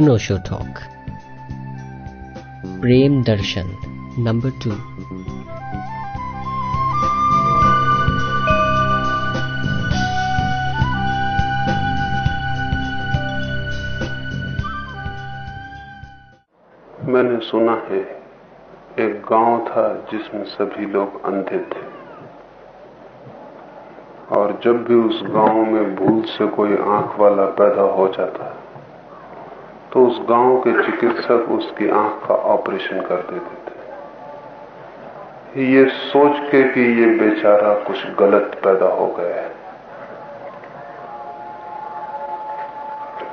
अनोशो talk Prem Darshan number two मैंने सुना है, एक गाँव था जिसमें सभी लोग अंधे थे। और जब भी उस गाँव में भूल से कोई आँख वाला पैदा हो जाता तो उस गाँव के चिकित्सक उसकी आँख का ऑपरेशन कर देते थे। ये सोच के कि ये बेचारा कुछ गलत पैदा हो गया है।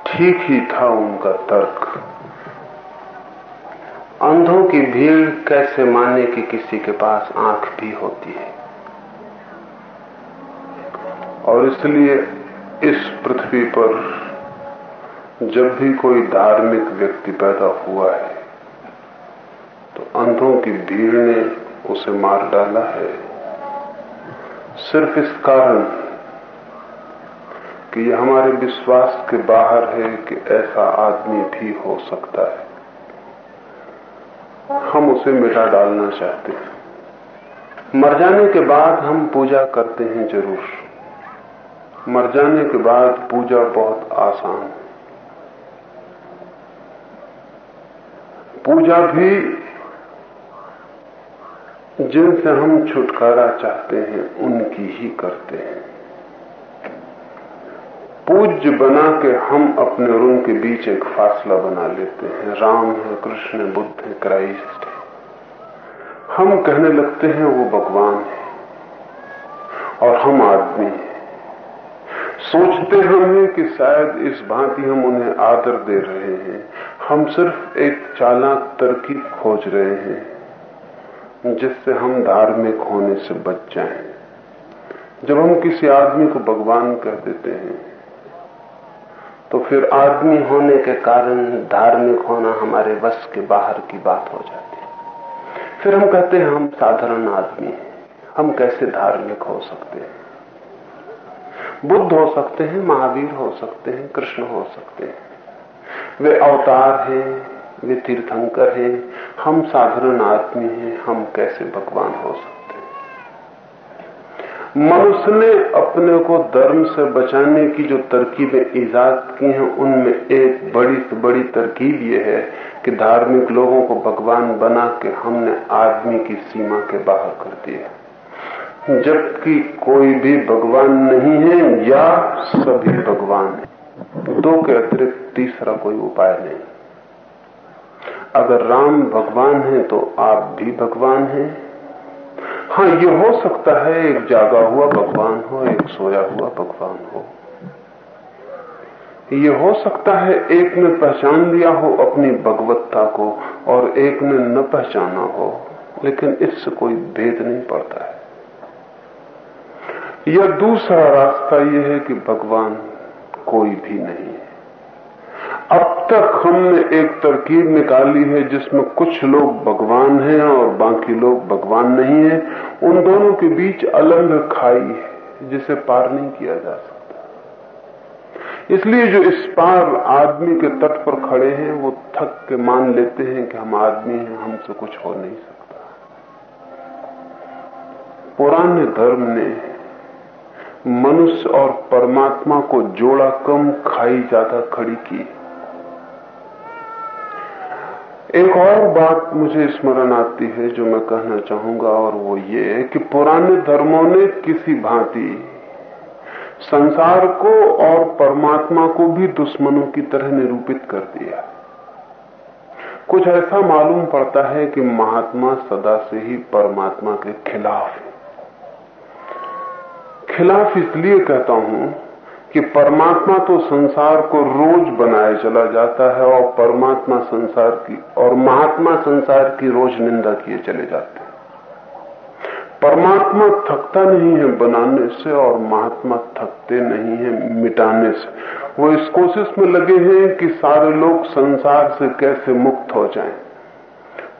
ठीक ही था उनका तर्क। अंधों की भीड़ कैसे माने कि किसी के पास आँख भी होती है? और इसलिए इस पृथ्वी पर जब भी कोई धार्मिक व्यक्ति पैदा हुआ है तो अंधों की भीड़ ने उसे मार डाला है। सिर्फ़ इस कारण कि यह हमारे विश्वास के बाहर है कि ऐसा आदमी भी हो सकता है। हम उसे मिटा डालना चाहते हैं। मर जाने के बाद हम पूजा करते हैं ज़रूर। मर जाने के बाद पूजा बहुत आसान है पूजा भी जिनसे हम छुटकारा चाहते हैं, उनकी ही करते हैं। पूज्य बना के हम अपने और उनके बीच एक फासला बना लेते हैं। राम है, कृष्ण बुद्ध है, क्राइस्ट है। हम कहने लगते हैं, वो भगवान है और हम आदमी हैं। सोचते हम हैं कि शायद इस भांति हम उन्हें आदर दे रहे हैं। हम सिर्फ़ एक चालाक तरकीब खोज रहे हैं, जिससे हम धार्मिक होने से बच जाएँ। जब हम किसी आदमी को भगवान कह देते हैं तो फिर आदमी होने के कारण धार्मिक होना हमारे वश के बाहर की बात हो जाती है। फिर हम कहते हैं, हम साधारण आदमी हैं, हम कैसे धार्मिक हो सकते हैं? बुद्ध हो सकते हैं, महावीर हो सकते हैं, कृष्ण हो सकते हैं। वे अवतार हैं, वे तीर्थंकर हैं। हम साधारण आदमी हैं, हम कैसे भगवान हो सकते मनुष्य ने अपने को धर्म से बचाने की जो तरकीबें ईजाद की हैं, उनमें एक बड़ी से बड़ी तरकीब यह है कि धार्मिक लोगों को भगवान बना के हमने आदमी की सीमा के बाहर कर दिया जबकि कोई भी भगवान नहीं है, या सभी भगवान है। दो के अतिरिक्त तीसरा कोई उपाय नहीं। अगर राम भगवान है तो आप भी भगवान हैं। हाँ ये हो सकता है, एक जागा हुआ भगवान हो, एक सोया हुआ भगवान हो। ये हो सकता है, एक ने पहचान लिया हो अपनी भगवत्ता को, और एक ने न पहचाना हो, लेकिन इससे कोई भेद नहीं पड़ता है। यह दूसरा रास्ता यह है कि भगवान कोई भी नहीं है। अब तक हमने एक तरकीब निकाली है जिसमें कुछ लोग भगवान हैं और बाकी लोग भगवान नहीं है। उन दोनों के बीच अलग खाई है, जिसे पार नहीं किया जा सकता। इसलिए जो इस पार आदमी के तट पर खड़े हैं, वो थक के मान लेते हैं कि हम आदमी हैं, हमसे कुछ हो नहीं सकता। पुराने धर्म ने मनुष्य और परमात्मा को जोड़ा कम, खाई ज़्यादा खड़ी की। एक और बात मुझे स्मरण आती है जो मैं कहना चाहूँगा, और वो ये है कि पुराने धर्मों ने किसी भांति संसार को और परमात्मा को भी दुश्मनों की तरह निरूपित कर दिया। कुछ ऐसा मालूम पड़ता है कि महात्मा सदा से ही परमात्मा के खिलाफ है। खिलाफ इसलिए कहता हूँ कि परमात्मा तो संसार को रोज बनाए चला जाता है और परमात्मा संसार की, और महात्मा संसार की रोज निंदा किए चले जाते हैं परमात्मा थकता नहीं है बनाने से और महात्मा थकते नहीं है मिटाने से वो इस कोशिश में लगे हैं कि सारे लोग संसार से कैसे मुक्त हो जाएँ।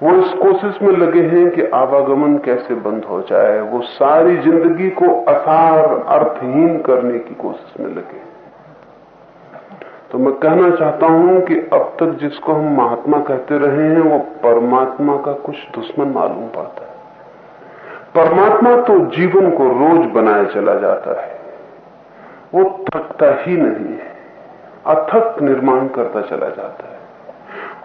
वो इस कोशिश में लगे हैं कि आवागमन कैसे बंद हो जाए। वो सारी ज़िंदगी को असार, अर्थहीन करने की कोशिश में लगे तो मैं कहना चाहता हूँ कि अब तक जिसको हम महात्मा कहते रहे हैं, वो परमात्मा का कुछ दुश्मन मालूम पड़ता है। परमात्मा तो जीवन को रोज बनाया चला जाता है। वो थकता ही नहीं है। अथक निर्माण करता चला जाता है।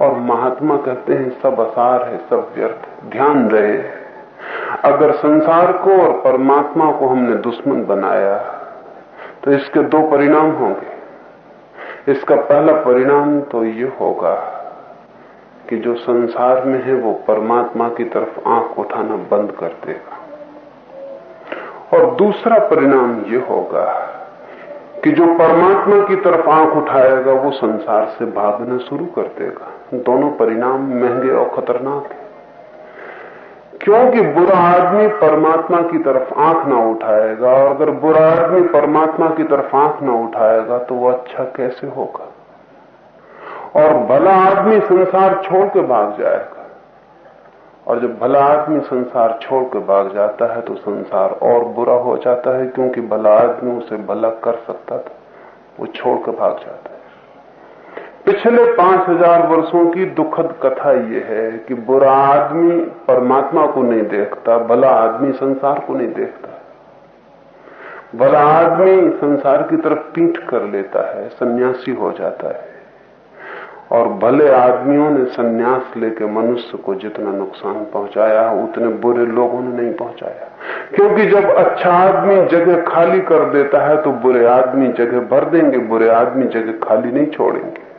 और महात्मा कहते हैं, सब असार है, सब व्यर्थ ध्यान रहे। अगर संसार को और परमात्मा को हमने दुश्मन बनाया तो इसके दो परिणाम होंगे। इसका पहला परिणाम तो ये होगा कि जो संसार में है, वो परमात्मा की तरफ़ आँख उठाना बंद कर देगा। और दूसरा परिणाम ये होगा कि जो परमात्मा की तरफ़ आँख उठाएगा, वो संसार से भागना शुरू कर देगा। दोनों परिणाम महँगे और खतरनाक है। क्योंकि बुरा आदमी परमात्मा की तरफ़ आँख ना उठाएगा, और अगर बुरा आदमी परमात्मा की तरफ़ आँख ना उठाएगा तो वो अच्छा कैसे होगा? और भला आदमी संसार छोड़ के भाग जाएगा। और जब भला आदमी संसार छोड़ के भाग जाता है तो संसार और बुरा हो जाता है, क्योंकि भला आदमी उसे भला कर सकता था, वो छोड़ के भाग जाता है। पिछले पाँच हज़ार वर्षों की दुखद कथा यह है कि बुरा आदमी परमात्मा को नहीं देखता, भला आदमी संसार को नहीं देखता। भला आदमी संसार की तरफ़ पीठ कर लेता है, सन्यासी हो जाता है। और भले आदमियों ने सन्यास लेके मनुष्य को जितना नुकसान पहुँचाया, उतने बुरे लोगों ने नहीं पहुँचाया। क्योंकि जब अच्छा आदमी जगह खाली कर देता है तो बुरे आदमी जगह भर देंगे, बुरे आदमी जगह खाली नहीं छोड़ेंगे।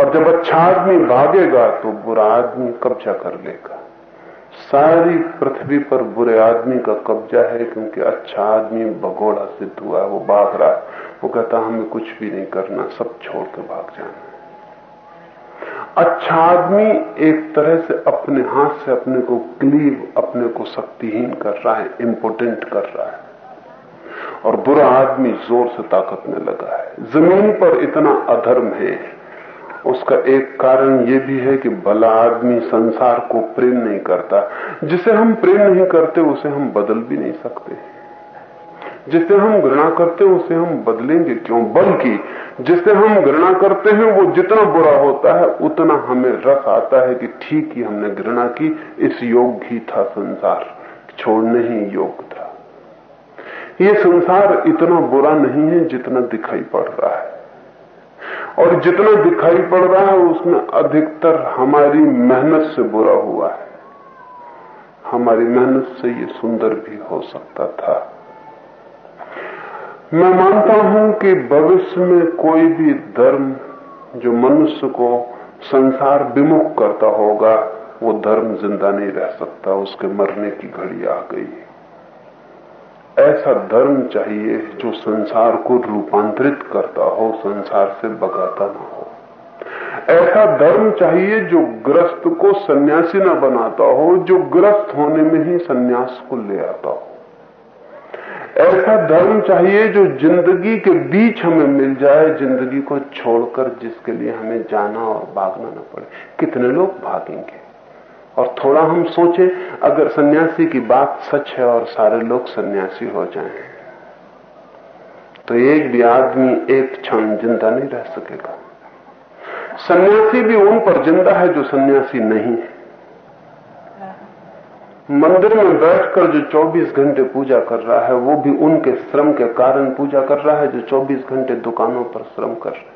और जब अच्छा आदमी भागेगा तो बुरा आदमी कब्जा कर लेगा। सारी पृथ्वी पर बुरे आदमी का कब्जा है, क्योंकि अच्छा आदमी भगोड़ा सिद्ध हुआ है, वो भाग रहा है। वो कहता, हमें कुछ भी नहीं करना, सब छोड़ के भाग जाना अच्छा आदमी एक तरह से अपने हाथ से अपने को क्लीव, अपने को शक्तिहीन कर रहा है, इम्पोर्टेंट कर रहा है। और बुरा आदमी ज़ोर से ताकत में लगा है। ज़मीन पर इतना अधर्म है उसका एक कारण ये भी है कि भला आदमी संसार को प्रेम नहीं करता। जिसे हम प्रेम नहीं करते, उसे हम बदल भी नहीं सकते। जिसे हम घृणा करते हैं उसे हम बदलेंगे क्यों? बल्कि जिसे हम घृणा करते हैं, वो जितना बुरा होता है, उतना हमें रस आता है कि ठीक ही हमने घृणा की, इस योग ही था संसार। छोड़ने ही योग था। ये संसार इतना बुरा नहीं है जितना दिखाई पड़ रहा है। और जितना दिखाई पड़ रहा है, उसमें अधिकतर हमारी मेहनत से बुरा हुआ है। हमारी मेहनत से ये सुंदर भी हो सकता था। मैं मानता हूँ कि भविष्य में कोई भी धर्म जो मनुष्य को संसार विमुख करता होगा, वो धर्म ज़िंदा नहीं रह सकता, उसके मरने की घड़ी आ गई ऐसा धर्म चाहिए जो संसार को रूपांतरित करता हो, संसार से बगाता ना हो। ऐसा धर्म चाहिए जो ग्रस्त को सन्यासी न बनाता हो, जो ग्रस्त होने में ही सन्यास को ले आता हो। ऐसा धर्म चाहिए जो ज़िंदगी के बीच हमें मिल जाए, ज़िंदगी को छोड़कर जिसके लिए हमें जाना और भागना न पड़े। कितने लोग भागेंगे? और थोड़ा हम सोचे अगर सन्यासी की बात सच है और सारे लोग सन्यासी हो जाएँ, तो एक भी आदमी एक क्षण ज़िंदा नहीं रह सकेगा। सन्यासी भी उन पर ज़िंदा है जो सन्यासी नहीं है। मंदिर में बैठकर जो 24 घंटे पूजा कर रहा है वो भी उनके श्रम के कारण पूजा कर रहा है जो 24 घंटे दुकानों पर श्रम कर रहे हैं।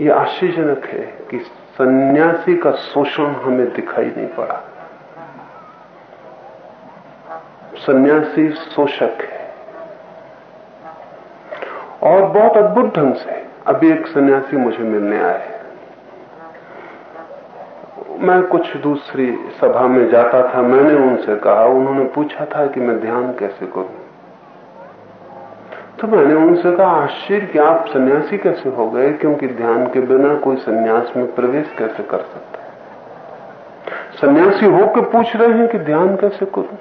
ये आश्चर्यजनक है कि सन्यासी का शोषण हमें दिखाई नहीं पड़ा। सन्यासी शोषक है। और बहुत अद्भुत ढंग से अभी एक सन्यासी मुझे मिलने आए मैं कुछ दूसरी सभा में जाता था, मैंने उनसे कहा, उन्होंने पूछा था कि मैं ध्यान कैसे करूँ। तो मैंने उनसे कहा, आश्चर्य कि आप सन्यासी कैसे हो गए? क्योंकि ध्यान के बिना कोई सन्यास में प्रवेश कैसे कर सकता है? सन्यासी होकर पूछ रहे हैं कि ध्यान कैसे करूँ?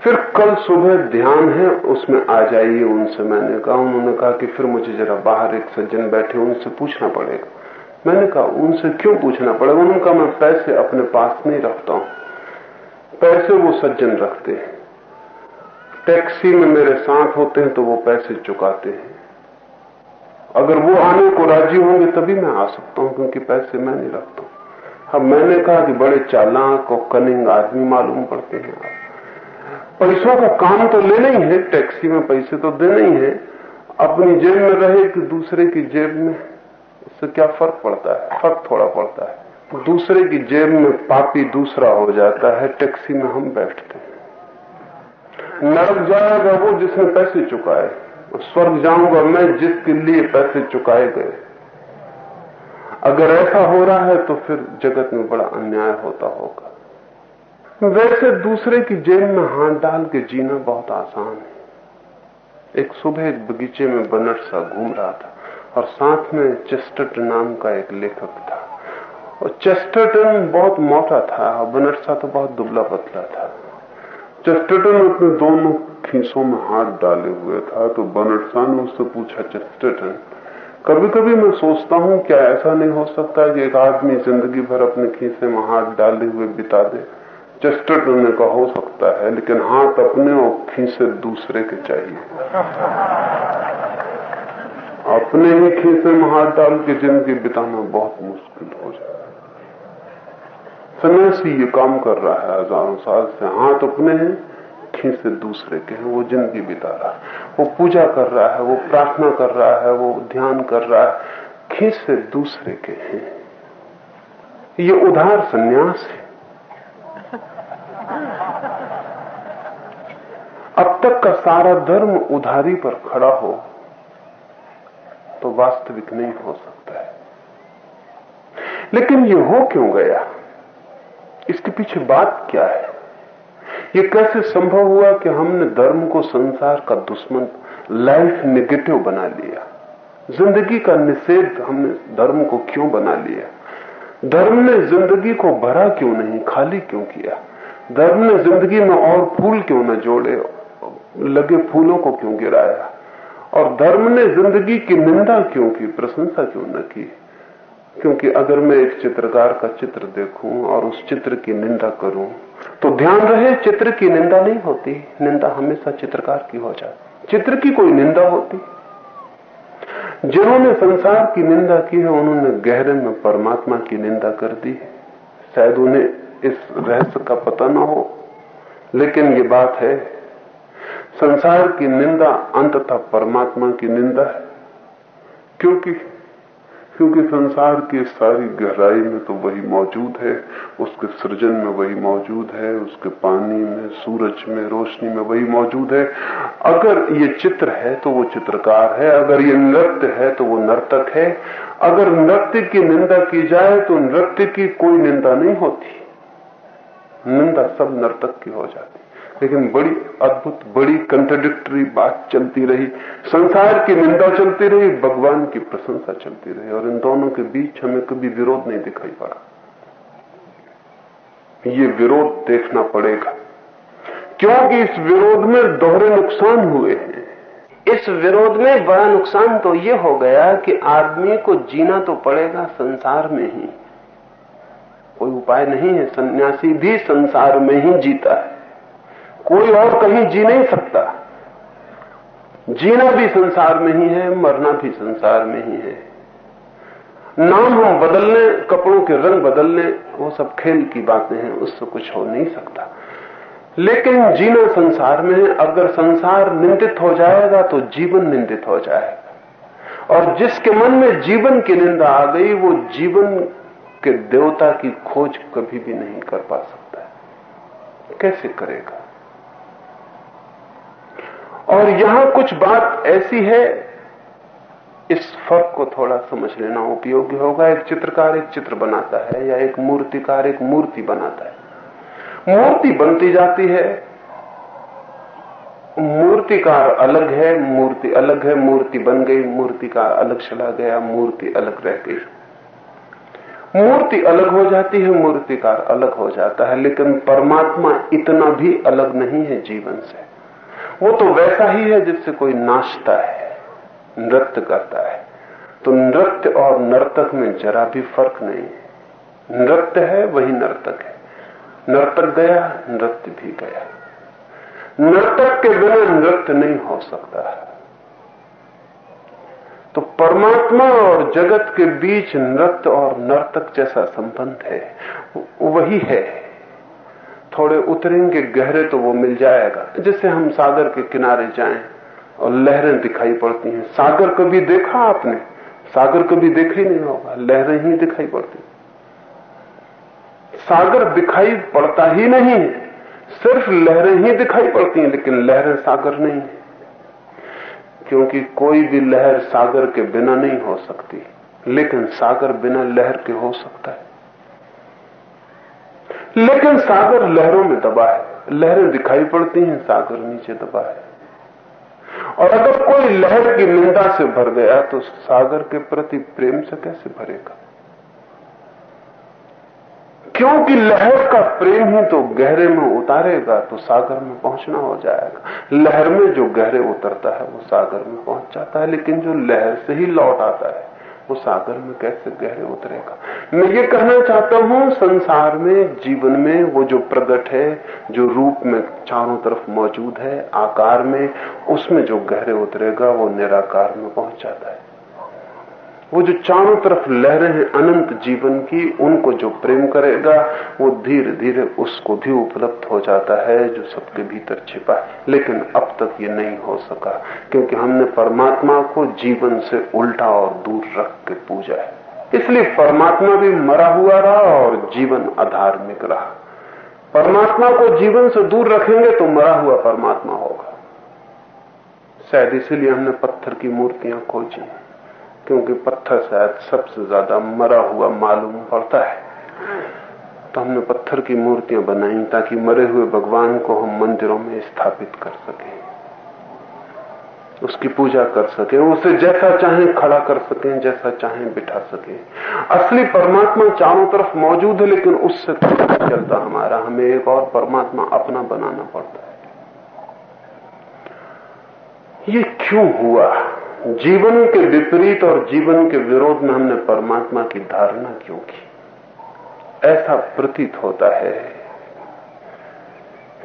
फिर कल सुबह ध्यान है, उसमें आ जाइए उनसे। मैंने कहा, उन्होंने कहा कि फिर मुझे जरा बाहर एक सज्जन बैठे, उनसे पूछना पड़ेगा। मैंने कहा, उनसे क्यों पूछना पड़ेगा? उन्होंने कहा, मैं पैसे अपने पास नहीं रखता हूँ। पैसे वो सज्जन रखते हैं। टैक्सी में मेरे साथ होते हैं तो वो पैसे चुकाते हैं। अगर वो आने को राज़ी होंगे तभी मैं आ सकता हूँ, क्योंकि पैसे मैं नहीं रखता हूँ। अब मैंने कहा कि बड़े चालाक और कनिंग आदमी मालूम पड़ते हैं पैसों का काम तो लेना ही है, टैक्सी में पैसे तो देने ही है। अपनी जेब में रहे कि दूसरे की जेब में? उससे क्या फ़र्क पड़ता है? फ़र्क थोड़ा पड़ता है। दूसरे की जेब में पापी दूसरा हो जाता है, टैक्सी में हम बैठते हैं। नरक जाएगा वो जिसने पैसे चुकाए। स्वर्ग जाऊँगा मैं जिसके लिए पैसे चुकाए गए। अगर ऐसा हो रहा है तो फिर जगत में बड़ा अन्याय होता होगा। वैसे दूसरे की जेब में हाथ डाल के जीना बहुत आसान है। एक सुबह एक बगीचे में बनट सा घूम रहा था और साथ में चेस्टर्टन नाम का एक लेखक था। और चेस्टर्टन बहुत मोटा था और बनट सा तो बहुत दुबला पतला था। चेस्टर्टन अपने दोनों खीसों में हाथ डाले हुए था तो बनट सा ने उससे पूछा चेस्टर्टन कभी कभी मैं सोचता हूँ, क्या ऐसा नहीं हो सकता कि एक आदमी ज़िंदगी भर अपने खीसे में हाथ डाले हुए बिता दे? चेस्टर्टन ने कहा हो सकता है, लेकिन हाथ अपने और खीसे दूसरे के चाहिए। अपने ही खीसे में हाथ डाल के ज़िंदगी बिताना बहुत मुश्किल हो जाए सन्यासी ये काम कर रहा है हज़ारों साल से। हाथ अपने हैं खीसे दूसरे के हैं, वो ज़िंदगी बिता रहा है। वो पूजा कर रहा है, वो प्रार्थना कर रहा है, वो ध्यान कर रहा है। खीसे दूसरे के हैं। ये उधार सन्यास है। अब तक का सारा धर्म उधारी पर खड़ा हो तो वास्तविक नहीं हो सकता है। लेकिन ये हो क्यों गया? इसके पीछे बात क्या है? ये कैसे संभव हुआ कि हमने धर्म को संसार का दुश्मन लाइफ नेगेटिव बना लिया? ज़िंदगी का निषेध हमने धर्म को क्यों बना लिया? धर्म ने ज़िंदगी को भरा क्यों नहीं, खाली क्यों किया? धर्म ने ज़िंदगी में और फूल क्यों न जोड़े, लगे फूलों को क्यों गिराया? और धर्म ने ज़िंदगी की निंदा क्यों की, प्रशंसा क्यों न की? क्योंकि अगर मैं एक चित्रकार का चित्र देखूँ और उस चित्र की निंदा करूँ तो ध्यान रहे, चित्र की निंदा नहीं होती। निंदा हमेशा चित्रकार की हो जाती। चित्र की कोई निंदा होती? जिन्होंने संसार की निंदा की है, उन्होंने गहरे में परमात्मा की निंदा कर दी है। शायद उन्हें इस रहस्य का पता ना हो। लेकिन ये बात है, संसार की निंदा अंततः परमात्मा की निंदा है। क्योंकि क्योंकि संसार की सारी गहराई में तो वही मौजूद है, उसके सृजन में वही मौजूद है, उसके पानी में, सूरज में, रोशनी में वही मौजूद है। अगर ये चित्र है तो वो चित्रकार है, अगर ये नृत्य है तो वो नर्तक है। अगर नृत्य की निंदा की जाए तो नृत्य की कोई निंदा नहीं होती। निंदा सब नर्तक की हो जाती। लेकिन बड़ी अद्भुत, बड़ी कंट्रोडिक्टरी बात चलती रही। संसार की निंदा चलती रही, भगवान की प्रशंसा चलती रही, और इन दोनों के बीच हमें कभी विरोध नहीं दिखाई पड़ा। ये विरोध देखना पड़ेगा। क्योंकि इस विरोध में दोहरे नुकसान हुए हैं। इस विरोध में बड़ा नुकसान तो ये हो गया कि आदमी को जीना तो पड़ेगा संसार में ही। कोई उपाय नहीं है, सन्यासी भी संसार में ही जीता है। कोई और कहीं जी नहीं सकता। जीना भी संसार में ही है, मरना भी संसार में ही है। नाम हम बदलने, कपड़ों के रंग बदलने, वो सब खेल की बातें हैं, उससे कुछ हो नहीं सकता। लेकिन जीना संसार में है, अगर संसार निंदित हो जाएगा तो जीवन निंदित हो जाएगा। और जिसके मन में जीवन की निंदा आ गई, वो जीवन के देवता की खोज कभी भी नहीं कर पा सकता। कैसे करेगा? और यहाँ कुछ बात ऐसी है, इस फ़र्क को थोड़ा समझ लेना उपयोगी होगा। एक चित्रकार एक चित्र बनाता है या एक मूर्तिकार एक मूर्ति बनाता है। मूर्ति बनती जाती है मूर्तिकार अलग है, मूर्ति अलग है, मूर्ति बन गई मूर्तिकार अलग चला गया, मूर्ति अलग रह गई। मूर्ति अलग हो जाती है, मूर्तिकार अलग हो जाता है, लेकिन परमात्मा इतना भी अलग नहीं है जीवन से। वो तो वैसा ही है जिससे कोई नाचता है, नृत्य करता है। तो नृत्य और नर्तक में जरा भी फ़र्क नहीं है। नृत्य है, वही नर्तक है। नर्तक गया, नृत्य भी गया। नर्तक के बिना नृत्य नहीं हो सकता। तो परमात्मा और जगत के बीच नृत्य और नर्तक जैसा संबंध है वही है। थोड़े उतरेंगे गहरे तो वो मिल जाएगा। जैसे हम सागर के किनारे जाएँ और लहरें दिखाई पड़ती हैं। सागर कभी देखा आपने? सागर कभी देखा ही नहीं होगा। लहरें ही दिखाई पड़ती। सागर दिखाई पड़ता ही नहीं है। सिर्फ़ लहरें ही दिखाई पड़ती हैं, लेकिन लहरें सागर नहीं है। क्योंकि कोई भी लहर सागर के बिना नहीं हो सकती। लेकिन सागर बिना लहर के हो सकता है। लेकिन सागर लहरों में दबा है। लहरें दिखाई पड़ती हैं, सागर नीचे दबा है। और अगर कोई लहर की निंदा से भर गया तो सागर के प्रति प्रेम से कैसे भरेगा? क्योंकि लहर का प्रेम ही तो गहरे में उतारेगा तो सागर में पहुँचना हो जाएगा। लहर में जो गहरे उतरता है, वो सागर में पहुँच जाता है, लेकिन जो लहर से ही लौट आता है वो सागर में कैसे गहरे उतरेगा? मैं ये कहना चाहता हूँ, संसार में, जीवन में वो जो प्रगट है, जो रूप में चारों तरफ़ मौजूद है, आकार में, उसमें जो गहरे उतरेगा, वो निराकार में पहुँच जाता है। वो जो चारों तरफ़ लहरें हैं अनंत जीवन की, उनको जो प्रेम करेगा, वो धीरे धीरे उसको भी उपलब्ध हो जाता है, जो सबके भीतर छिपा है। लेकिन अब तक ये नहीं हो सका, क्योंकि हमने परमात्मा को जीवन से उल्टा और दूर रख के पूजा है। इसलिए परमात्मा भी मरा हुआ रहा और जीवन अधार्मिक रहा। परमात्मा को जीवन से दूर रखेंगे तो मरा हुआ परमात्मा होगा। शायद इसीलिए हमने पत्थर की मूर्तियाँ खोजी। क्योंकि पत्थर शायद सबसे ज़्यादा मरा हुआ मालूम पड़ता है। तो हमने पत्थर की मूर्तियाँ बनाई ताकि मरे हुए भगवान को हम मंदिरों में स्थापित कर सकें। उसकी पूजा कर सकें, उसे जैसा चाहें खड़ा कर सकें, जैसा चाहें बिठा सकें। असली परमात्मा चारों तरफ़ मौजूद है, लेकिन उससे चलता हमारा, हमें एक और परमात्मा अपना बनाना पड़ता है। ये क्यों हुआ? जीवन के विपरीत और जीवन के विरोध में हमने परमात्मा की धारणा क्यों की? ऐसा प्रतीत होता है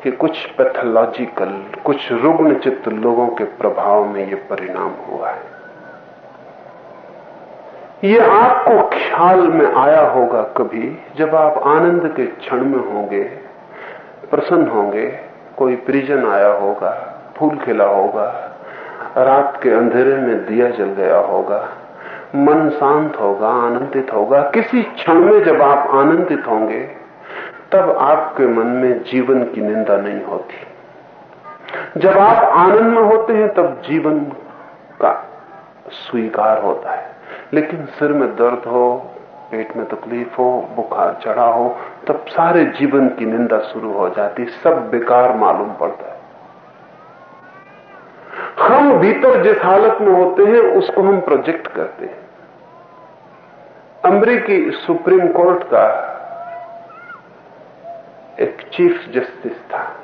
कि कुछ पैथोलॉजिकल कुछ रुग्ण चित्त लोगों के प्रभाव में ये परिणाम हुआ है। ये आपको ख्याल में आया होगा कभी, जब आप आनंद के क्षण में होंगे, प्रसन्न होंगे, कोई परिजन आया होगा, फूल खिला होगा रात के अंधेरे में दिया जल गया होगा, मन शांत होगा, आनंदित होगा। किसी क्षण में जब आप आनंदित होंगे, तब आपके मन में जीवन की निंदा नहीं होती। जब आप आनंद में होते हैं, तब जीवन का स्वीकार होता है। लेकिन सिर में दर्द हो, पेट में तकलीफ़ हो, बुखार चढ़ा हो, तब सारे जीवन की निंदा शुरू हो जाती सब बेकार मालूम पड़ता है। हम भीतर जिस हालत में होते हैं, उसको हम प्रोजेक्ट करते हैं। अमरीकी सुप्रीम कोर्ट का एक चीफ जस्टिस था।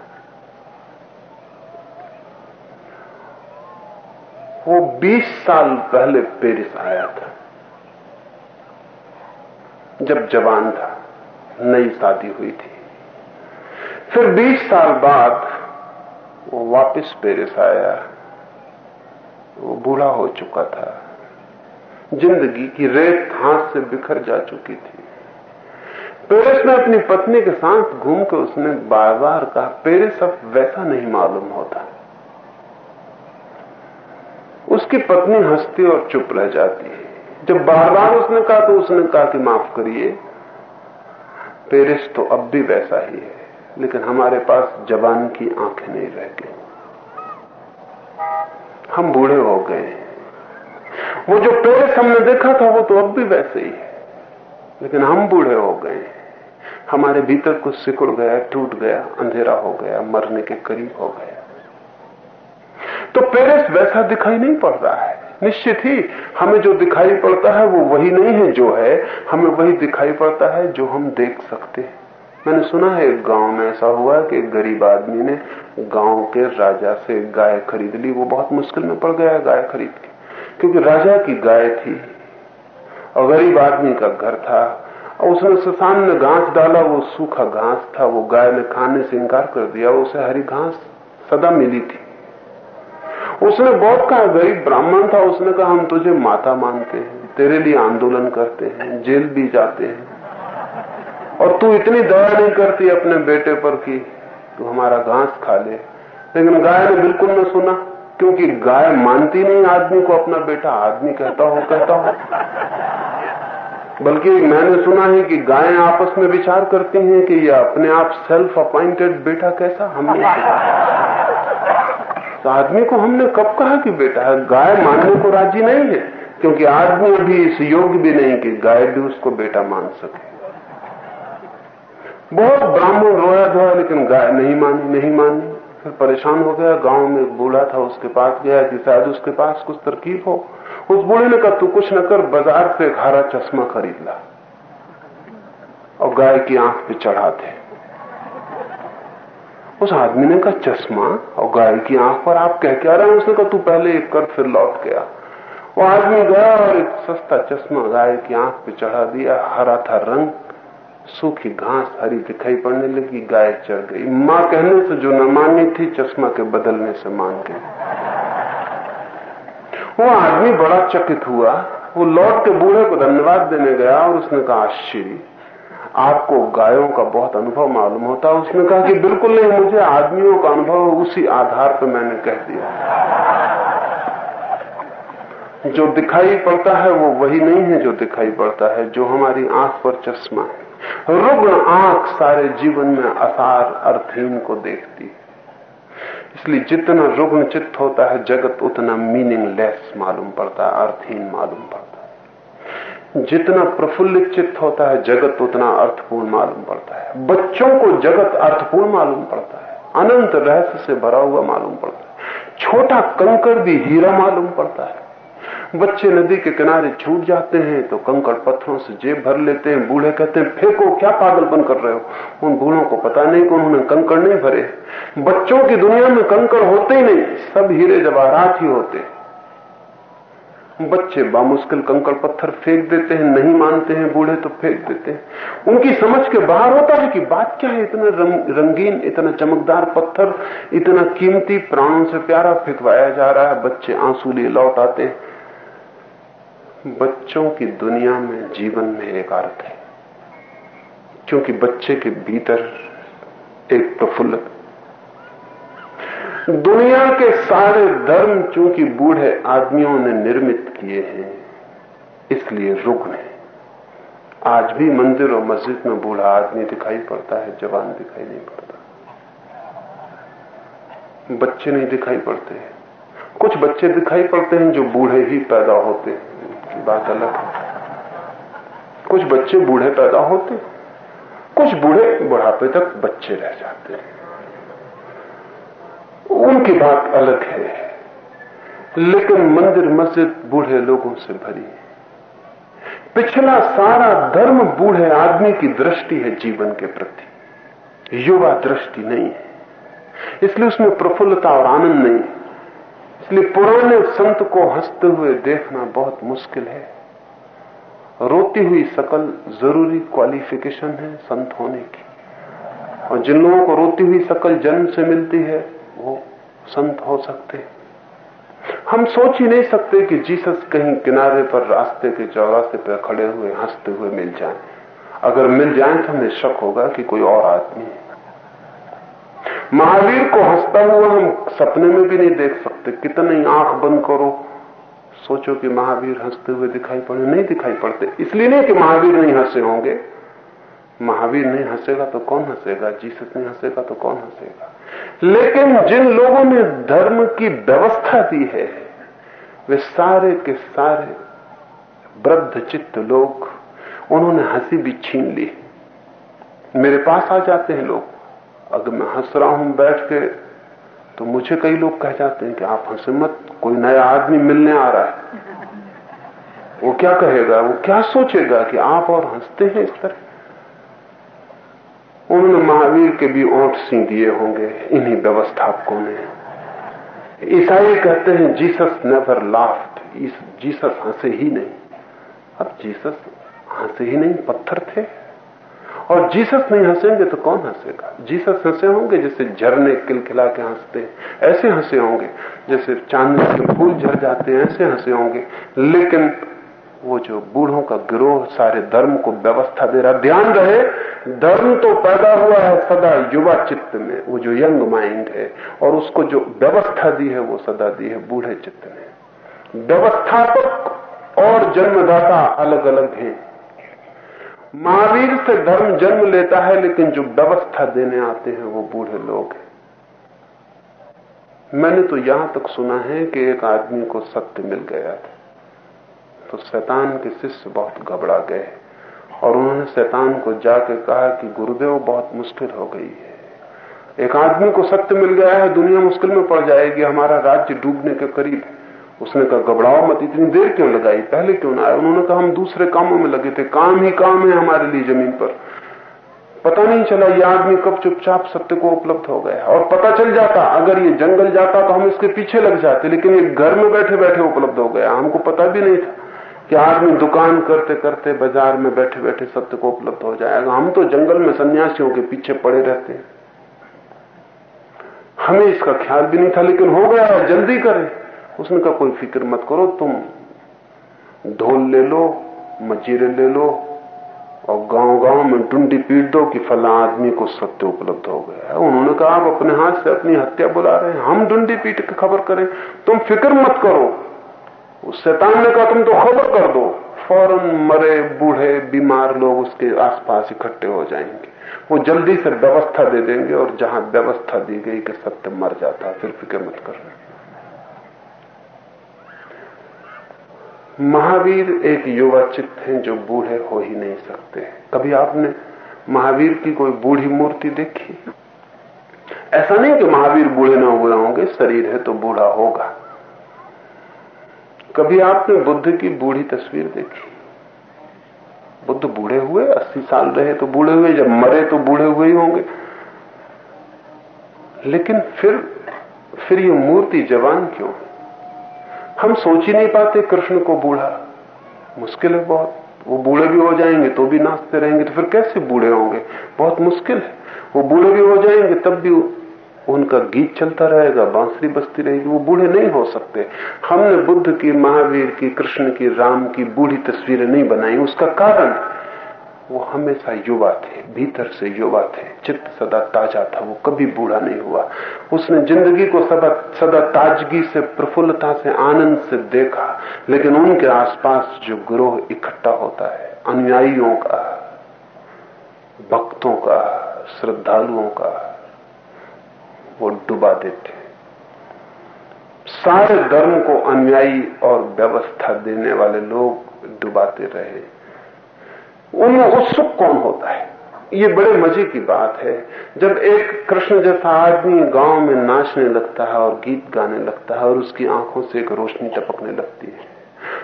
वो 20 साल पहले पेरिस आया था। जब जवान था, नई शादी हुई थी। फिर 20 साल बाद वो वापस पेरिस आया। वो बूढ़ा हो चुका था। ज़िंदगी की रेत हाथ से बिखर जा चुकी थी। पेरिस में अपनी पत्नी के साथ घूम के उसने बार बार कहा, पेरिस अब वैसा नहीं मालूम होता। उसकी पत्नी हंसती और चुप रह जाती है। जब बार बार उसने कहा तो उसने कहा कि माफ़ करिए, पेरिस तो अब भी वैसा ही है, लेकिन हमारे पास जवान की आँखें नहीं रह गई। हम बूढ़े हो गए वो जो पेरिस हमने देखा था, वो तो अब भी वैसे ही है। लेकिन हम बूढ़े हो गए हमारे भीतर कुछ सिकुड़ गया, टूट गया, अंधेरा हो गया, मरने के करीब हो गया। तो पेरिस वैसा दिखाई नहीं पड़ रहा है। निश्चित ही हमें जो दिखाई पड़ता है, वो वही नहीं है जो है। हमें वही दिखाई पड़ता है जो हम देख सकते हैं। मैंने सुना है, एक गाँव में ऐसा हुआ कि एक गरीब आदमी ने गाँव के राजा से गाय खरीद ली। वो बहुत मुश्किल में पड़ गया गाय खरीद के। क्योंकि राजा की गाय थी और गरीब आदमी का घर था और उसने उसके सामने घास डाला। वो सूखा घास था, वो गाय ने खाने से इंकार कर दिया उसे हरी घास सदा मिली थी। उसने बहुत कहा, गरीब ब्राह्मण था, उसने कहा, हम तुझे माता मानते हैं, तेरे लिए आंदोलन करते हैं, जेल भी जाते हैं। और तू इतनी दया नहीं करती अपने बेटे पर कि तू हमारा घास खा ले। लेकिन गाय ने बिल्कुल न सुना, क्योंकि गाय मानती नहीं आदमी को, अपना बेटा आदमी कहता हो कहता हो। बल्कि मैंने सुना है कि गायें आपस में विचार करती हैं कि यह अपने आप सेल्फ अपॉइंटेड बेटा कैसा हमने तो आदमी को हमने कब कहा कि बेटा है गाय मानने को राज़ी नहीं है, क्योंकि आदमी अभी इस योग्य भी नहीं कि गाय भी उसको बेटा मान सके। बहुत ब्राह्मण रोया धोया लेकिन गाय नहीं मानी नहीं मानी। फिर परेशान हो गया, गाँव में एक बूढ़ा था, उसके पास गया, कि शायद उसके पास कुछ तरकीब हो। उस बूढ़े ने कहा, तू कुछ न कर, बाज़ार से एक हरा चश्मा खरीद ला। और गाय की आँख पे चढ़ा दे। उस आदमी ने कहा, चश्मा? और गाय की आँख पर आप कह क्या रहे हैं? उसने कहा, तू पहले एक कर, फिर लौट गया। वो आदमी गया और एक सस्ता चश्मा गाय की आँख पे चढ़ा दिया, हरा था रंग। सूखी घास हरी दिखाई पड़ने लगी, गाय चढ़ गई। माँ कहने से जो न मानी थी, चश्मा के बदलने से मान गई। वो आदमी बड़ा चकित हुआ। वो लौट के बूढ़े को धन्यवाद देने गया और उसने कहा, आश्चर्य, आपको गायों का बहुत अनुभव मालूम होता। है उसने कहा कि बिल्कुल नहीं, मुझे आदमियों का अनुभव उसी आधार पर मैंने कह दिया। जो दिखाई पड़ता है, वो वही नहीं है जो दिखाई पड़ता है, जो हमारी आँख पर चश्मा है। रुग्ण आँख सारे जीवन में असार अर्थहीन को देखती है। इसलिए जितना रुग्ण चित्त होता है, जगत उतना मीनिंगलेस मालूम पड़ता है, अर्थहीन मालूम पड़ता है। जितना प्रफुल्लित चित्त होता है, जगत उतना अर्थपूर्ण मालूम पड़ता है। बच्चों को जगत अर्थपूर्ण मालूम पड़ता है। अनंत रहस्य से भरा हुआ मालूम पड़ता है। छोटा कंकड़ भी हीरा मालूम पड़ता है। बच्चे नदी के किनारे छूट जाते हैं तो कंकड़ पत्थरों से जेब भर लेते हैं बूढ़े कहते हैं फेंको क्या पागलपन कर रहे हो? उन बूढ़ों को पता नहीं कि उन्होंने कंकड़ नहीं भरे। बच्चों की दुनिया में कंकड़ होते ही नहीं सब हीरे जवाहरात ही होते। बच्चे बामुश्किल कंकड़ पत्थर फेंक देते हैं नहीं मानते हैं बूढ़े तो फेंक देते हैं। उनकी समझ के बाहर होता है कि बात क्या है इतना रंग, रंगीन इतना चमकदार पत्थर इतना कीमती प्राणों से प्यारा फेंकवाया जा रहा है बच्चे आँसू लिए लौट आते हैं। बच्चों की दुनिया में, जीवन में एक अर्थ है। क्योंकि बच्चे के भीतर एक प्रफुल्ल दुनिया के सारे धर्म चूँकि बूढ़े आदमियों ने निर्मित किए हैं, इसलिए रुग्ण है। आज भी मंदिर और मस्जिद में बूढ़ा आदमी दिखाई पड़ता है, जवान दिखाई नहीं पड़ता। बच्चे नहीं दिखाई पड़ते कुछ बच्चे दिखाई पड़ते हैं जो बूढ़े ही पैदा होते हैं। की बात अलग है। कुछ बच्चे बूढ़े पैदा होते, कुछ बूढ़े बुढ़ापे तक बच्चे रह जाते। हैं उनकी बात अलग है, लेकिन मंदिर मस्जिद बूढ़े लोगों से भरी है। पिछला सारा धर्म बूढ़े आदमी की दृष्टि है जीवन के प्रति। युवा दृष्टि नहीं है, इसलिए उसमें प्रफुल्लता और आनंद नहीं है। इसलिए पुराने संत को हँसते हुए देखना बहुत मुश्किल है। रोती हुई शकल ज़रूरी क्वालिफिकेशन है संत होने की। और जिन लोगों को रोती हुई शकल जन्म से मिलती है, वो संत हो सकते हम सोच ही नहीं सकते कि जीसस कहीं किनारे पर रास्ते के चौरास्ते पर खड़े हुए, हँसते हुए मिल जाएँ। अगर मिल जाएँ तो हमें शक होगा कि कोई और आदमी है। महावीर को हंसता हुआ हम सपने में भी नहीं देख सकते। कितनी आँख बंद करो। सोचो कि महावीर हँसते हुए दिखाई पड़े। नहीं दिखाई पड़ते। इसलिए नहीं कि महावीर नहीं हंसे होंगे। महावीर नहीं हंसेगा तो कौन हंसेगा? जीसस नहीं हंसेगा तो कौन हंसेगा? लेकिन जिन लोगों ने धर्म की व्यवस्था दी है, वे सारे के सारे वृद्ध चित्त लोग, उन्होंने हँसी भी छीन ली। मेरे पास आ जाते हैं लोग। अगर मैं हंस रहा हूँ बैठ के तो मुझे कई लोग कह जाते हैं कि आप हंसे मत, कोई नया आदमी मिलने आ रहा है। वो क्या कहेगा? वो क्या सोचेगा कि आप और हँसते हैं इस तरह? उन्होंने महावीर के भी ओठ सी दिए होंगे, इन्हीं व्यवस्थापकों ने। ईसाई कहते हैं, जीसस नेवर लाफ्ट जीसस हंसे ही नहीं। अब जीसस हंसे ही नहीं, पत्थर थे। और जीसस नहीं हंसेंगे तो कौन हंसेगा? जीसस हंसे होंगे जैसे झरने किलखिला के हँसते हैं, ऐसे हंसे होंगे। जैसे चांदनी के फूल झर जाते हैं, ऐसे हंसे होंगे। लेकिन वो जो बूढ़ों का गिरोह, सारे धर्म को व्यवस्था दे रहा ध्यान रहे, धर्म तो पैदा हुआ है सदा युवा चित्त में। वो जो यंग माइंड है और उसको जो व्यवस्था दी है, वो सदा दी है बूढ़े चित्त ने व्यवस्थापक और जन्मदाता अलग अलग हैं। महावीर से धर्म जन्म लेता है, लेकिन जो व्यवस्था देने आते हैं वो बूढ़े लोग हैं। मैंने तो यहाँ तक सुना है कि एक आदमी को सत्य मिल गया था। तो शैतान के शिष्य बहुत घबरा गए और उन्होंने शैतान को जाके कहा कि गुरुदेव, बहुत मुश्किल हो गई है। एक आदमी को सत्य मिल गया है, दुनिया मुश्किल में पड़ जाएगी, हमारा राज्य डूबने के करीब है। उसने कहा, घबराओ मत, इतनी देर क्यों लगाई? पहले क्यों ना आया उन्होंने कहा, हम दूसरे कामों में लगे थे। काम ही काम है हमारे लिए ज़मीन पर। पता नहीं चला ये आदमी कब चुपचाप सत्य को उपलब्ध हो गया। और पता चल जाता, अगर ये जंगल जाता तो हम इसके पीछे लग जाते, लेकिन ये घर में बैठे बैठे उपलब्ध हो गया। हमको पता भी नहीं था कि आदमी दुकान करते करते बाज़ार में बैठे बैठे सत्य को उपलब्ध हो जाएगा हम तो जंगल में सन्यासियों के पीछे पड़े रहते। हैं हमें इसका ख्याल भी नहीं था, लेकिन हो गया, जल्दी करें। उसने कहा, कोई फ़िक्र मत करो, तुम ढोल ले लो, मजीरे ले लो और गाँव गाँव में टुंडी पीट दो कि फला आदमी को सत्य उपलब्ध हो गया है। उन्होंने कहा, आप अपने हाथ से अपनी हत्या बुला रहे हैं। हम डुंडी पीट के खबर करें। तुम फ़िक्र मत करो। उस शैतान ने कहा, तुम तो खबर कर दो। फ़ौरन मरे बूढ़े, बीमार लोग उसके आसपास इकट्ठे हो जाएँगे। वो जल्दी से व्यवस्था दे देंगे और जहाँ व्यवस्था दी गई कि सत्य मर जाता फिर फ़िक्र मत कर महावीर एक युवा चित्त हैं जो बूढ़े हो ही नहीं सकते। कभी आपने महावीर की कोई बूढ़ी मूर्ति देखी? ऐसा नहीं कि महावीर बूढ़े ना हुए होंगे शरीर है तो बूढ़ा होगा। कभी आपने बुद्ध की बूढ़ी तस्वीर देखी? बुद्ध बूढ़े हुए, अस्सी साल रहे तो बूढ़े हुए, जब मरे तो बूढ़े हुए ही होंगे। लेकिन फिर फिर ये मूर्ति जवान क्यों? हम सोच ही नहीं पाते कृष्ण को बूढ़ा। मुश्किल है बहुत। वो बूढ़े भी हो जाएँगे तो भी नाचते रहेंगे तो फिर कैसे बूढ़े होंगे? बहुत मुश्किल है। वो बूढ़े भी हो जाएँगे, तब भी उनका गीत चलता रहेगा, बांसुरी बजती रहेगी। वो बूढ़े नहीं हो सकते। हमने बुद्ध की, महावीर की, कृष्ण की, राम की बूढ़ी तस्वीरें नहीं बनाई। उसका कारण वो हमेशा युवा थे, भीतर से युवा थे। चित्त सदा ताज़ा था, वो कभी बूढ़ा नहीं हुआ। उसने ज़िंदगी को सदा सदा ताजगी से, प्रफुल्लता से, आनंद से देखा, लेकिन उनके आसपास जो ग्रोह इकट्ठा होता है, अनुयायियों का, भक्तों का, श्रद्धालुओं का, वो डुबा देते। सारे धर्म को अनुयायी और व्यवस्था देने वाले लोग डुबाते रहे। उनमें उत्सुक कौन होता है? ये बड़े मज़े की बात है। जब एक कृष्ण जैसा आदमी गाँव में नाचने लगता है और गीत गाने लगता है और उसकी आँखों से एक रोशनी टपकने लगती है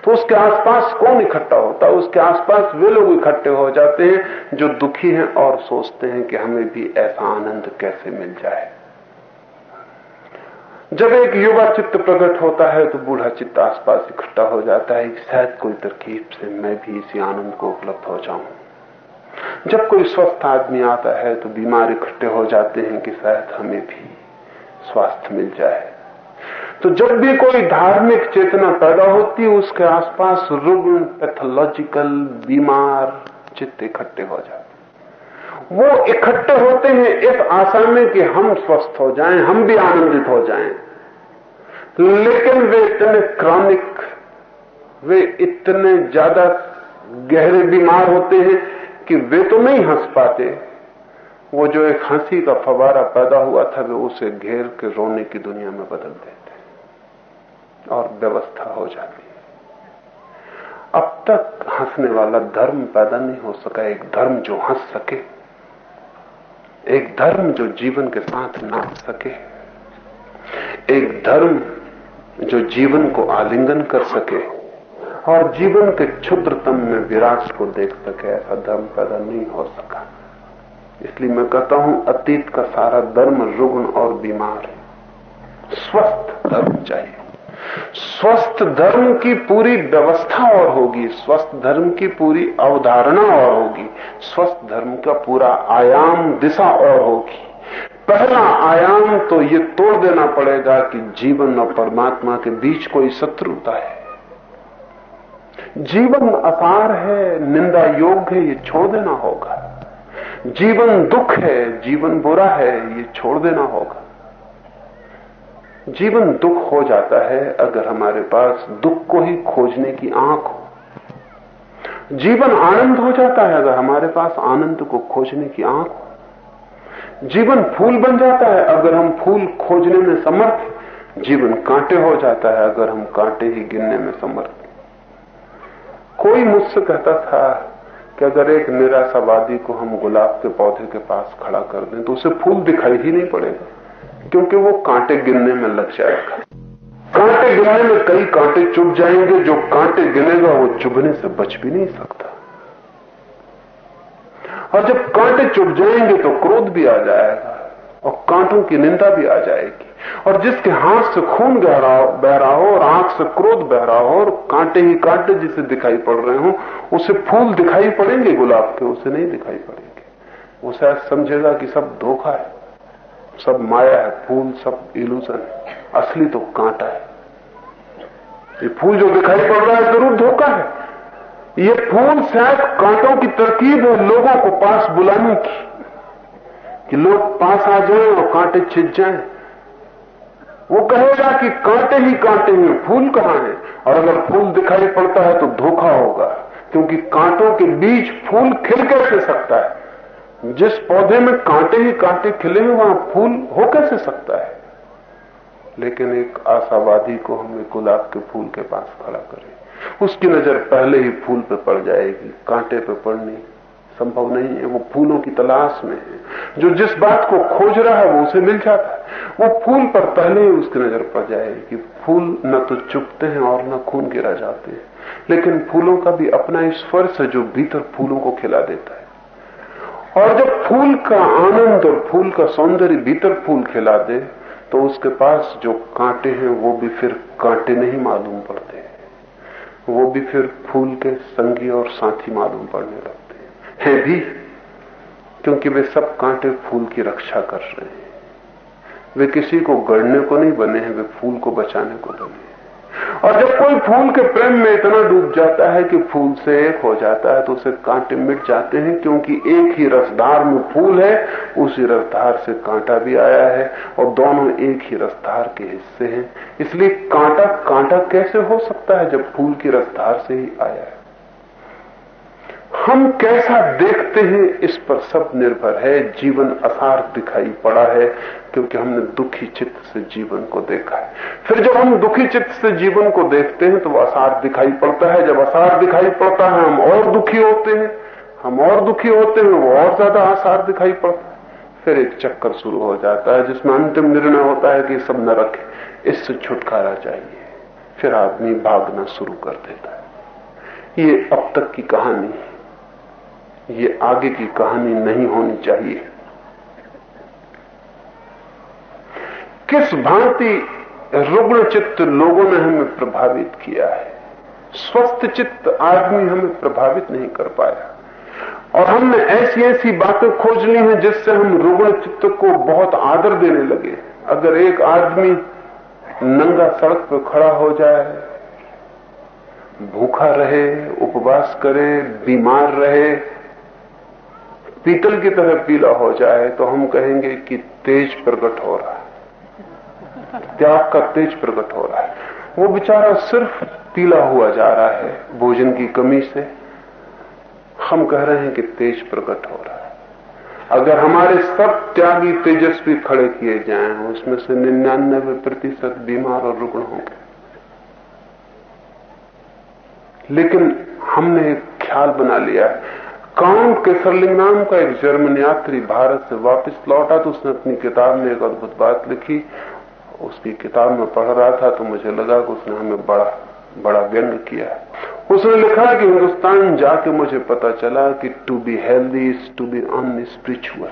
तो उसके आसपास कौन इकट्ठा होता है? उसके आसपास वे लोग इकट्ठे हो जाते हैं जो दुखी हैं और सोचते हैं कि हमें भी ऐसा आनंद कैसे मिल जाए। जब एक युवा चित्त प्रकट होता है तो बूढ़ा चित्त आसपास इकट्ठा हो जाता है शायद कोई तरकीब से मैं भी इसी आनंद को उपलब्ध हो जाऊँ। जब कोई स्वस्थ आदमी आता है तो बीमार इकट्ठे हो जाते हैं कि शायद हमें भी स्वास्थ्य मिल जाए। तो जब भी कोई धार्मिक चेतना पैदा होती है, उसके आसपास रुग्ण पैथोलॉजिकल बीमार चित्त इकट्ठे हो जाते वो इकट्ठे होते हैं इस आशा में कि हम स्वस्थ हो जाएँ, हम भी आनंदित हो जाएँ। लेकिन वे इतने क्रॉनिक वे इतने ज़्यादा गहरे बीमार होते हैं कि वे तो नहीं हंस पाते। वो जो एक हँसी का फवारा पैदा हुआ था, वे उसे घेर के रोने की दुनिया में बदल देते और व्यवस्था हो जाती अब तक हंसने वाला धर्म पैदा नहीं हो सका। एक धर्म जो हंस सके, एक धर्म जो जीवन के साथ नाच सके, एक धर्म जो जीवन को आलिंगन कर सके और जीवन के क्षुद्रतम में विराट को देख सके ऐसा धर्म पैदा नहीं हो सका। इसलिए मैं कहता हूँ, अतीत का सारा धर्म रुग्ण और बीमार है। स्वस्थ धर्म चाहिए। स्वस्थ धर्म की पूरी व्यवस्था और होगी। स्वस्थ धर्म की पूरी अवधारणा और होगी। स्वस्थ धर्म का पूरा आयाम, दिशा और होगी। पहला आयाम तो ये तोड़ देना पड़ेगा कि जीवन और परमात्मा के बीच कोई शत्रुता है। जीवन अपार है, निंदा योग्य है, ये छोड़ देना होगा। जीवन दुख है, जीवन बुरा है, ये छोड़ देना होगा। जीवन दुख हो जाता है अगर हमारे पास दुख को ही खोजने की आँख हो। जीवन आनंद हो जाता है अगर हमारे पास आनंद को खोजने की आँख हो। जीवन फूल बन जाता है। अगर हम फूल खोजने में समर्थ जीवन कांटे हो जाता है, अगर हम कांटे ही गिनने में समर्थ कोई मुझसे कहता था कि अगर एक निराशावादी को हम गुलाब के पौधे के पास खड़ा कर दें तो उसे फूल दिखाई ही नहीं पड़ेगा, क्योंकि वो कांटे गिनने में लग जाएगा। कांटे गिनने में कई कांटे चुभ जाएँगे, जो कांटे गिनेगा, वो चुभने से बच भी नहीं सकता। और जब कांटे चुभ जाएँगे तो क्रोध भी आ जाएगा और कांटों की निंदा भी आ जाएगी। और जिसके हाथ से खून बह रहा हो और आँख से क्रोध बह रहा हो और कांटे ही कांटे जिसे दिखाई पड़ रहे हो, उसे फूल दिखाई पड़ेंगे, गुलाब के उसे नहीं दिखाई पड़ेंगे। वो शायद समझेगा कि सब धोखा है, सब माया है, फूल सब इल्यूजन है, असली तो कांटा है। ये फूल जो दिखाई पड़ रहा है, ज़रूर धोखा है। ये फूल शायद कांटों की तरकीब है लोगों को पास बुलाने की, कि लोग पास आ जाएँ और कांटे छिज जाएँ। वो कहेगा कि कांटे ही कांटे हैं, फूल कहाँ है? और अगर फूल दिखाई पड़ता है तो धोखा होगा, क्योंकि कांटों के बीच फूल खिल कैसे सकता है। जिस पौधे में कांटे ही कांटे खिले हैं, वहाँ फूल हो कैसे सकता है। लेकिन एक आशावादी को हम गुलाब के फूल के पास खड़ा करें। उसकी नज़र पहले ही फूल पे पड़ जाएगी, कांटे पे पड़नी संभव नहीं है। वो फूलों की तलाश में है। जो जिस बात को खोज रहा है, वो उसे मिल जाता है। वो फूल पर पहले ही उसकी नज़र पड़ जाएगी। फूल न तो चुपते हैं और न खून गिरा जाते हैं। लेकिन फूलों का भी अपना स्पर्श है जो भीतर फूलों को खिला देता है। और जब फूल का आनंद और फूल का सौंदर्य भीतर फूल खिला दे तो उसके पास जो कांटे हैं, वो भी फिर कांटे नहीं मालूम पड़ते। वो भी फिर फूल के संगी और साथी मालूम पड़ने लगते हैं। भी, क्योंकि वे सब कांटे फूल की रक्षा कर रहे हैं। वे किसी को गढ़ने को नहीं बने हैं, वे फूल को बचाने को बने हैं और जब कोई फूल के प्रेम में इतना डूब जाता है कि फूल से एक हो जाता है तो उसे कांटे मिट जाते हैं, क्योंकि एक ही रसधार में फूल है, उसी रसधार से कांटा भी आया है, और दोनों एक ही रसधार के हिस्से हैं। इसलिए कांटा कांटा कैसे हो सकता है जब फूल की रसधार से ही आया है? हम कैसा देखते हैं इस पर सब निर्भर है, जीवन असार दिखाई पड़ा है क्योंकि हमने दुखी चित्त से जीवन को देखा है। फिर जब हम दुखी चित्त से जीवन को देखते हैं तो असार दिखाई पड़ता है। जब असार दिखाई पड़ता है, हम और दुखी होते हैं। हम और दुखी होते हैं, वो और ज़्यादा आसार दिखाई पड़ता है। फिर एक चक्कर शुरू हो जाता है, जिसमें अंतिम निर्णय होता है कि सब न रखे इससे छुटकारा चाहिए। फिर आदमी भागना शुरू कर देता है। ये अब तक की कहानी है। ये आगे की कहानी नहीं होनी चाहिए। किस भांति रुग्ण चित्त लोगों ने हमें प्रभावित किया है? स्वस्थ चित्त आदमी हमें प्रभावित नहीं कर पाया। और हमने ऐसी ऐसी बातें खोज ली हैं जिससे हम रुग्ण चित्त को बहुत आदर देने लगे अगर एक आदमी नंगा सड़क पर खड़ा हो जाए, भूखा रहे, उपवास करे, बीमार रहे, पीतल की तरह पीला हो जाए तो हम कहेंगे कि तेज प्रकट हो रहा है। त्याग का तेज प्रकट हो रहा है। वो बेचारा सिर्फ़ पीला हुआ जा रहा है, भोजन की कमी से। हम कह रहे हैं कि तेज प्रकट हो रहा है। अगर हमारे सब त्यागी तेजस्वी खड़े किए जाएँ, उसमें से निन्यानबे प्रतिशत बीमार और रुग्ण होंगे। लेकिन हमने एक ख्याल बना लिया है। काउंट केसरलिंग नाम का एक जर्मन यात्री भारत से वापस लौटा तो उसने अपनी किताब में एक अद्भुत बात लिखी। उसकी किताब में पढ़ रहा था तो मुझे लगा कि उसने हमें बड़ा बड़ा व्यंग किया। है उसने लिखा कि हिंदुस्तान जाके मुझे पता चला कि to be healthy is to be unspiritual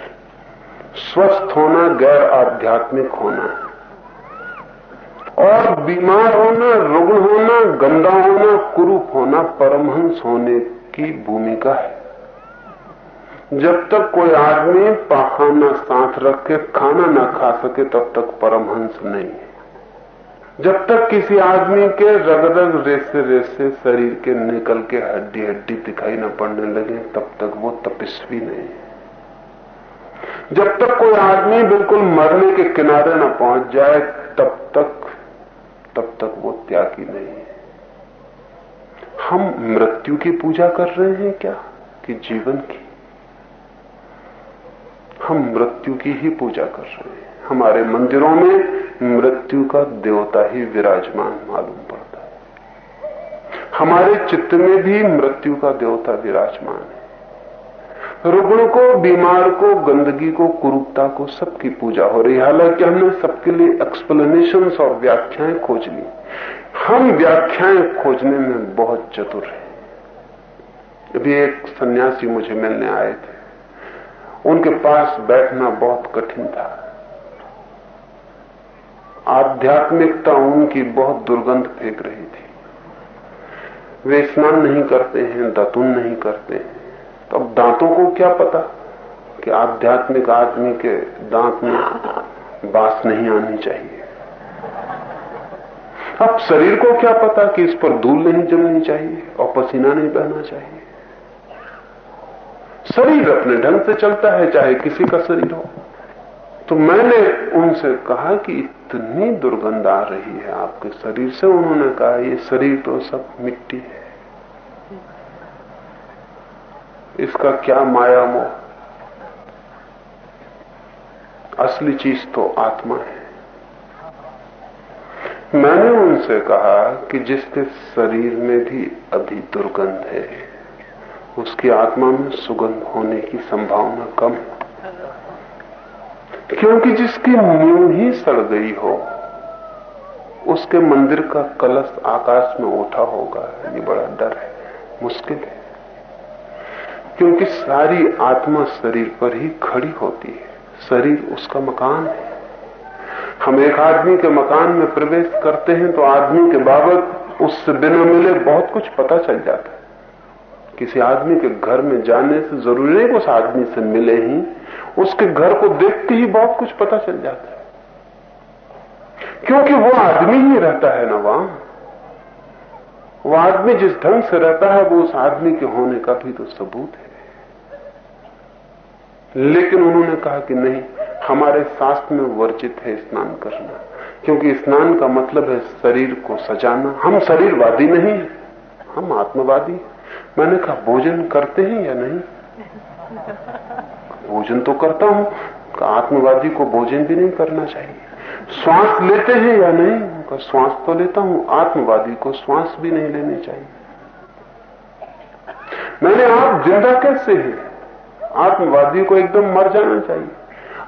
स्वस्थ होना गैर आध्यात्मिक होना। और बीमार होना, रुग्ण होना, गंदा होना, कुरूप होना परमहंस होने की भूमिका है। जब तक कोई आदमी पहाना साथ रख के खाना ना खा सके, तब तक परमहंस नहीं है। जब तक किसी आदमी के रग रग रेसे रेसे शरीर के निकल के हड्डी हड्डी दिखाई न पड़ने लगे, तब तक वो तपस्वी नहीं है। जब तक कोई आदमी बिल्कुल मरने के किनारे न पहुँच जाए, तब तक तब तक वो त्यागी नहीं है। हम मृत्यु की पूजा कर रहे हैं क्या? कि जीवन की? हम मृत्यु की ही पूजा कर रहे हैं। हमारे मंदिरों में मृत्यु का देवता ही विराजमान मालूम पड़ता है। हमारे चित्त में भी मृत्यु का देवता विराजमान है। रुग्ण को, बीमार को, गंदगी को, कुरूपता को सबकी पूजा हो रही है। हालाँकि हमने सबके लिए एक्सप्लेनेशन और व्याख्याएँ खोज ली। हम व्याख्याएँ खोजने में बहुत चतुर हैं। अभी एक सन्यासी मुझे मिलने आए थे। उनके पास बैठना बहुत कठिन था। आध्यात्मिकता उनकी बहुत दुर्गंध फेंक रही थी। वे स्नान नहीं करते हैं, दतुन नहीं करते हैं। तो अब दांतों को क्या पता कि आध्यात्मिक आदमी के दांत में बास नहीं आनी चाहिए? अब शरीर को क्या पता कि इस पर धूल नहीं जमनी चाहिए और पसीना नहीं बहना चाहिए? शरीर अपने ढंग से चलता है, चाहे किसी का शरीर हो। तो मैंने उनसे कहा कि इतनी दुर्गंध आ रही है आपके शरीर से, उन्होंने कहा, ये शरीर तो सब मिट्टी है। इसका क्या माया मोह? असली चीज़ तो आत्मा है। मैंने उनसे कहा कि जिसके शरीर में भी अभी दुर्गंध है उसकी आत्मा में सुगंध होने की संभावना कम क्योंकि जिसकी नींव ही सड़ गई हो, उसके मंदिर का कलश आकाश में उठा होगा, ये बड़ा डर है, मुश्किल है। क्योंकि सारी आत्मा शरीर पर ही खड़ी होती है, शरीर उसका मकान है। हम एक आदमी के मकान में प्रवेश करते हैं तो आदमी के बाबत उससे बिना मिले बहुत कुछ पता चल जाता है। किसी आदमी के घर में जाने से ज़रूरी नहीं उस आदमी से मिले ही। उसके घर को देखते ही बहुत कुछ पता चल जाता है। क्योंकि वो आदमी ही रहता है ना वहाँ। वो आदमी जिस ढंग से रहता है, वो उस आदमी के होने का भी तो सबूत है। लेकिन उन्होंने कहा कि नहीं, हमारे शास्त्र में वर्जित है स्नान करना। क्योंकि स्नान का मतलब है शरीर को सजाना। हम शरीरवादी नहीं हम आत्मवादी मैंने कहा, भोजन करते हैं या नहीं? भोजन तो करता हूँ आत्मवादी को भोजन भी नहीं करना चाहिए। श्वास लेते हैं या नहीं? उनका श्वास तो लेता हूँ, आत्मवादी को श्वास भी नहीं लेनी चाहिए। मैंने आप ज़िंदा कैसे हैं? आत्मवादी को एकदम मर जाना चाहिए।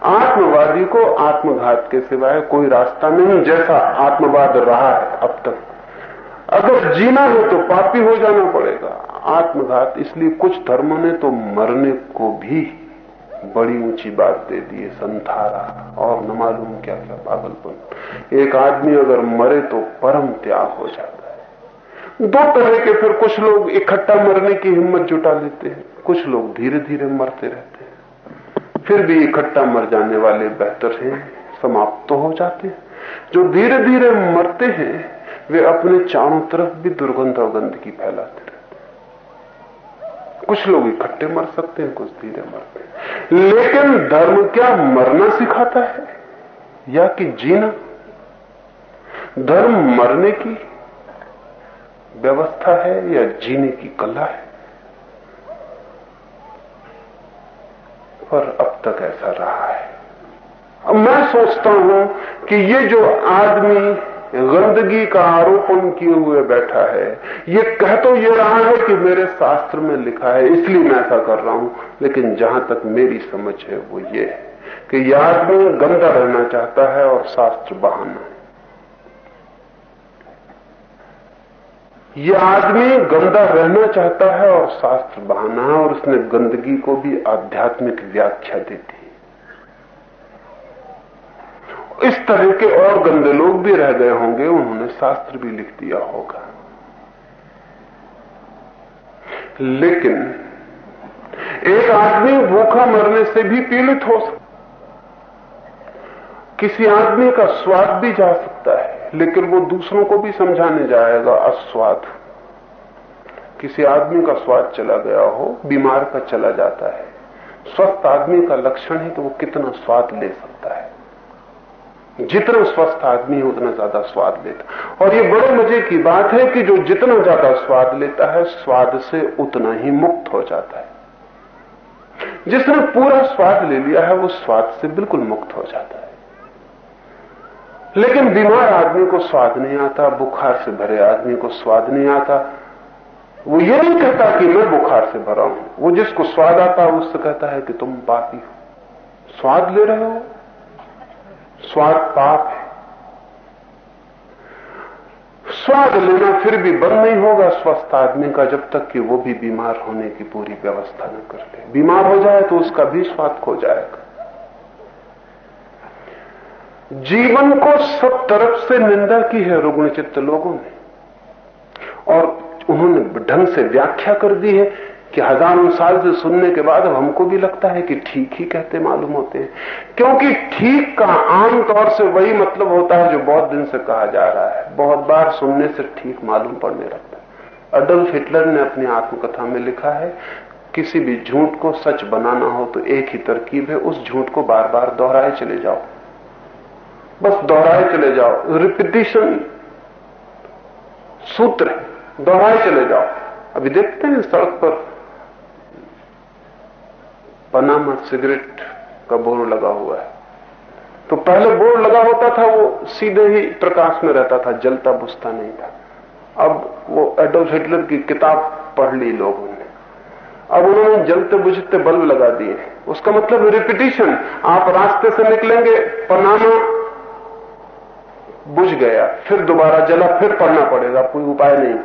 आत्मवादी को आत्मघात के सिवाय कोई रास्ता नहीं जैसा आत्मवाद रहा है अब तक। अगर जीना है तो पापी हो जाना पड़ेगा। आत्मघात, इसलिए कुछ धर्मों ने तो मरने को भी बड़ी ऊँची बात दे दी है, संथारा। और न मालूम क्या क्या पागलपन। एक आदमी अगर मरे तो परम त्याग हो जाता है। दो तरह के फिर कुछ लोग इकट्ठा मरने की हिम्मत जुटा लेते हैं। कुछ लोग धीरे धीरे मरते रहते हैं। फिर भी इकट्ठा मर जाने वाले बेहतर हैं, समाप्त तो हो जाते हैं। जो धीरे धीरे मरते हैं, वे अपने चारों तरफ़ भी दुर्गंध और गंदगी फैलाते कुछ लोग इकट्ठे मर सकते हैं, कुछ धीरे मरते हैं। लेकिन धर्म क्या मरना सिखाता है? या कि जीना? धर्म मरने की व्यवस्था है या जीने की कला है? पर अब तक ऐसा रहा है। मैं सोचता हूँ कि ये जो आदमी गंदगी का आरोपण किए हुए बैठा है। ये कह तो ये रहा है कि मेरे शास्त्र में लिखा है, इसलिए मैं ऐसा कर रहा हूँ। लेकिन जहाँ तक मेरी समझ है, वो ये है कि यह आदमी गंदा रहना चाहता है और शास्त्र बहाना। यह आदमी गंदा रहना चाहता है और शास्त्र बहाना है, और उसने गंदगी को भी आध्यात्मिक व्याख्या दी थी इस तरह के और गंदे लोग भी रह गए होंगे, उन्होंने शास्त्र भी लिख दिया होगा। लेकिन एक आदमी भूखा मरने से भी पीड़ित हो सकता किसी आदमी का स्वाद भी जा सकता है, लेकिन वो दूसरों को भी समझाने जाएगा, अस्वाद। किसी आदमी का स्वाद चला गया हो, बीमार का चला जाता है, स्वस्थ आदमी का लक्षण है कि वो कितना स्वाद ले सकता है। जितना स्वस्थ आदमी है, उतना ज़्यादा स्वाद लेता और ये बड़े मज़े की बात है कि जो जितना ज़्यादा स्वाद लेता है, स्वाद से उतना ही मुक्त हो जाता है। जिसने पूरा स्वाद ले लिया है, वो स्वाद से बिल्कुल मुक्त हो जाता है। लेकिन बीमार आदमी को स्वाद नहीं आता, बुखार से भरे आदमी को स्वाद नहीं आता। वो ये नहीं कहता कि मैं बुखार से भरा हूँ। वो जिसको स्वाद आता है, उससे कहता है कि तुम पापी हो। स्वाद ले रहे हो स्वाद पाप है। स्वाद लेना फिर भी बंद नहीं होगा, स्वस्थ आदमी का जब तक कि वो भी बीमार होने की पूरी व्यवस्था न कर ले। बीमार हो जाए तो उसका भी स्वाद खो जाएगा। जीवन को सब तरफ़ से निंदा की है रुग्णचित्त लोगों ने। और उन्होंने ढंग से व्याख्या कर दी है कि हज़ारों साल से सुनने के बाद अब हमको भी लगता है कि ठीक ही कहते मालूम होते हैं। क्योंकि ठीक का आम तौर से वही मतलब होता है जो बहुत दिन से कहा जा रहा है। बहुत बार सुनने से ठीक मालूम पड़ने लगता है। अडल्फ हिटलर ने अपनी आत्मकथा में लिखा है, किसी भी झूठ को सच बनाना हो तो एक ही तरकीब है, उस झूठ को बार बार दोहराए चले जाओ। बस दोहराए चले जाओ। रिपीटिशन सूत्र दोहराए चले जाओ। अभी देखते हैं सड़क पर। पनामा सिगरेट का बोर्ड लगा हुआ है। तो पहले बोर्ड लगा होता था, वो सीधे ही प्रकाश में रहता था, जलता बुझता नहीं था। अब वो एडोल्फ हिटलर की किताब पढ़ ली लोगों ने। अब उन्होंने जलते बुझते बल्ब लगा दिए। उसका मतलब रिपीटिशन आप रास्ते से निकलेंगे पनामा बुझ गया, फिर दोबारा जला, फिर पढ़ना पड़ेगा, कोई उपाय नहीं।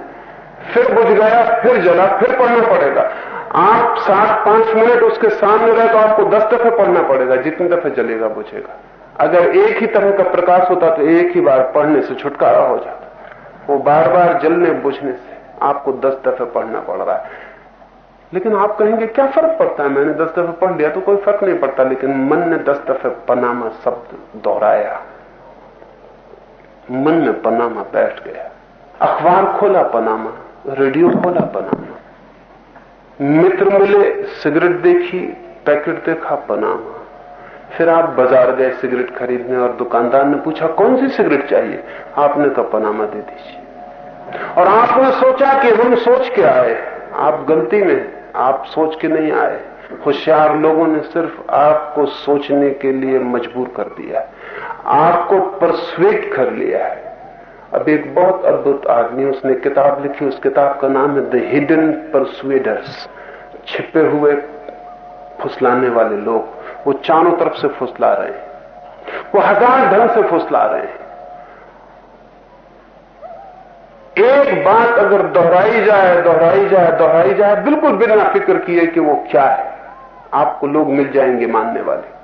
फिर बुझ गया, फिर जला, फिर पढ़ना पड़ेगा। आप सात, पाँच मिनट उसके सामने रहे तो आपको दस दफे पढ़ना पड़ेगा, जितनी दफे जलेगा बुझेगा। अगर एक ही तरह का प्रकाश होता तो एक ही बार पढ़ने से छुटकारा हो जाता। वो बार बार जलने, बुझने से आपको दस दफे पढ़ना पड़ रहा है। लेकिन आप कहेंगे, क्या फ़र्क पड़ता है? मैंने दस दफे पढ़ लिया तो कोई फ़र्क नहीं पड़ता। लेकिन मन ने दस दफे पनामा शब्द दोहराया। मन में पनामा बैठ गया। अखबार खोला पनामा, रेडियो खोला पनामा। मित्र मिले, सिगरेट देखी, पैकेट देखा पनामा फिर आप बाज़ार गए सिगरेट खरीदने और दुकानदार ने पूछा, कौन सी सिगरेट चाहिए? आपने कहा, पनामा दे दीजिए। और आपने सोचा कि हम सोच के आए। आप गलती में, आप सोच के नहीं आए। होशियार लोगों ने सिर्फ़ आपको सोचने के लिए मजबूर कर दिया। आपको परसुएट कर लिया है। अब एक बहुत अद्भुत आदमी, उसने किताब लिखी, उस किताब का नाम है द हिडन परसुएडर्स छिपे हुए फुसलाने वाले लोग। वो चारों तरफ़ से फुसला रहे हैं। वो हज़ार ढंग से फुसला रहे हैं। एक बात अगर दोहराई जाए दोहराई जाए दोहराई जाए, बिल्कुल बिना फ़िक्र किए कि वो क्या है। आपको लोग मिल जाएँगे मानने वाले।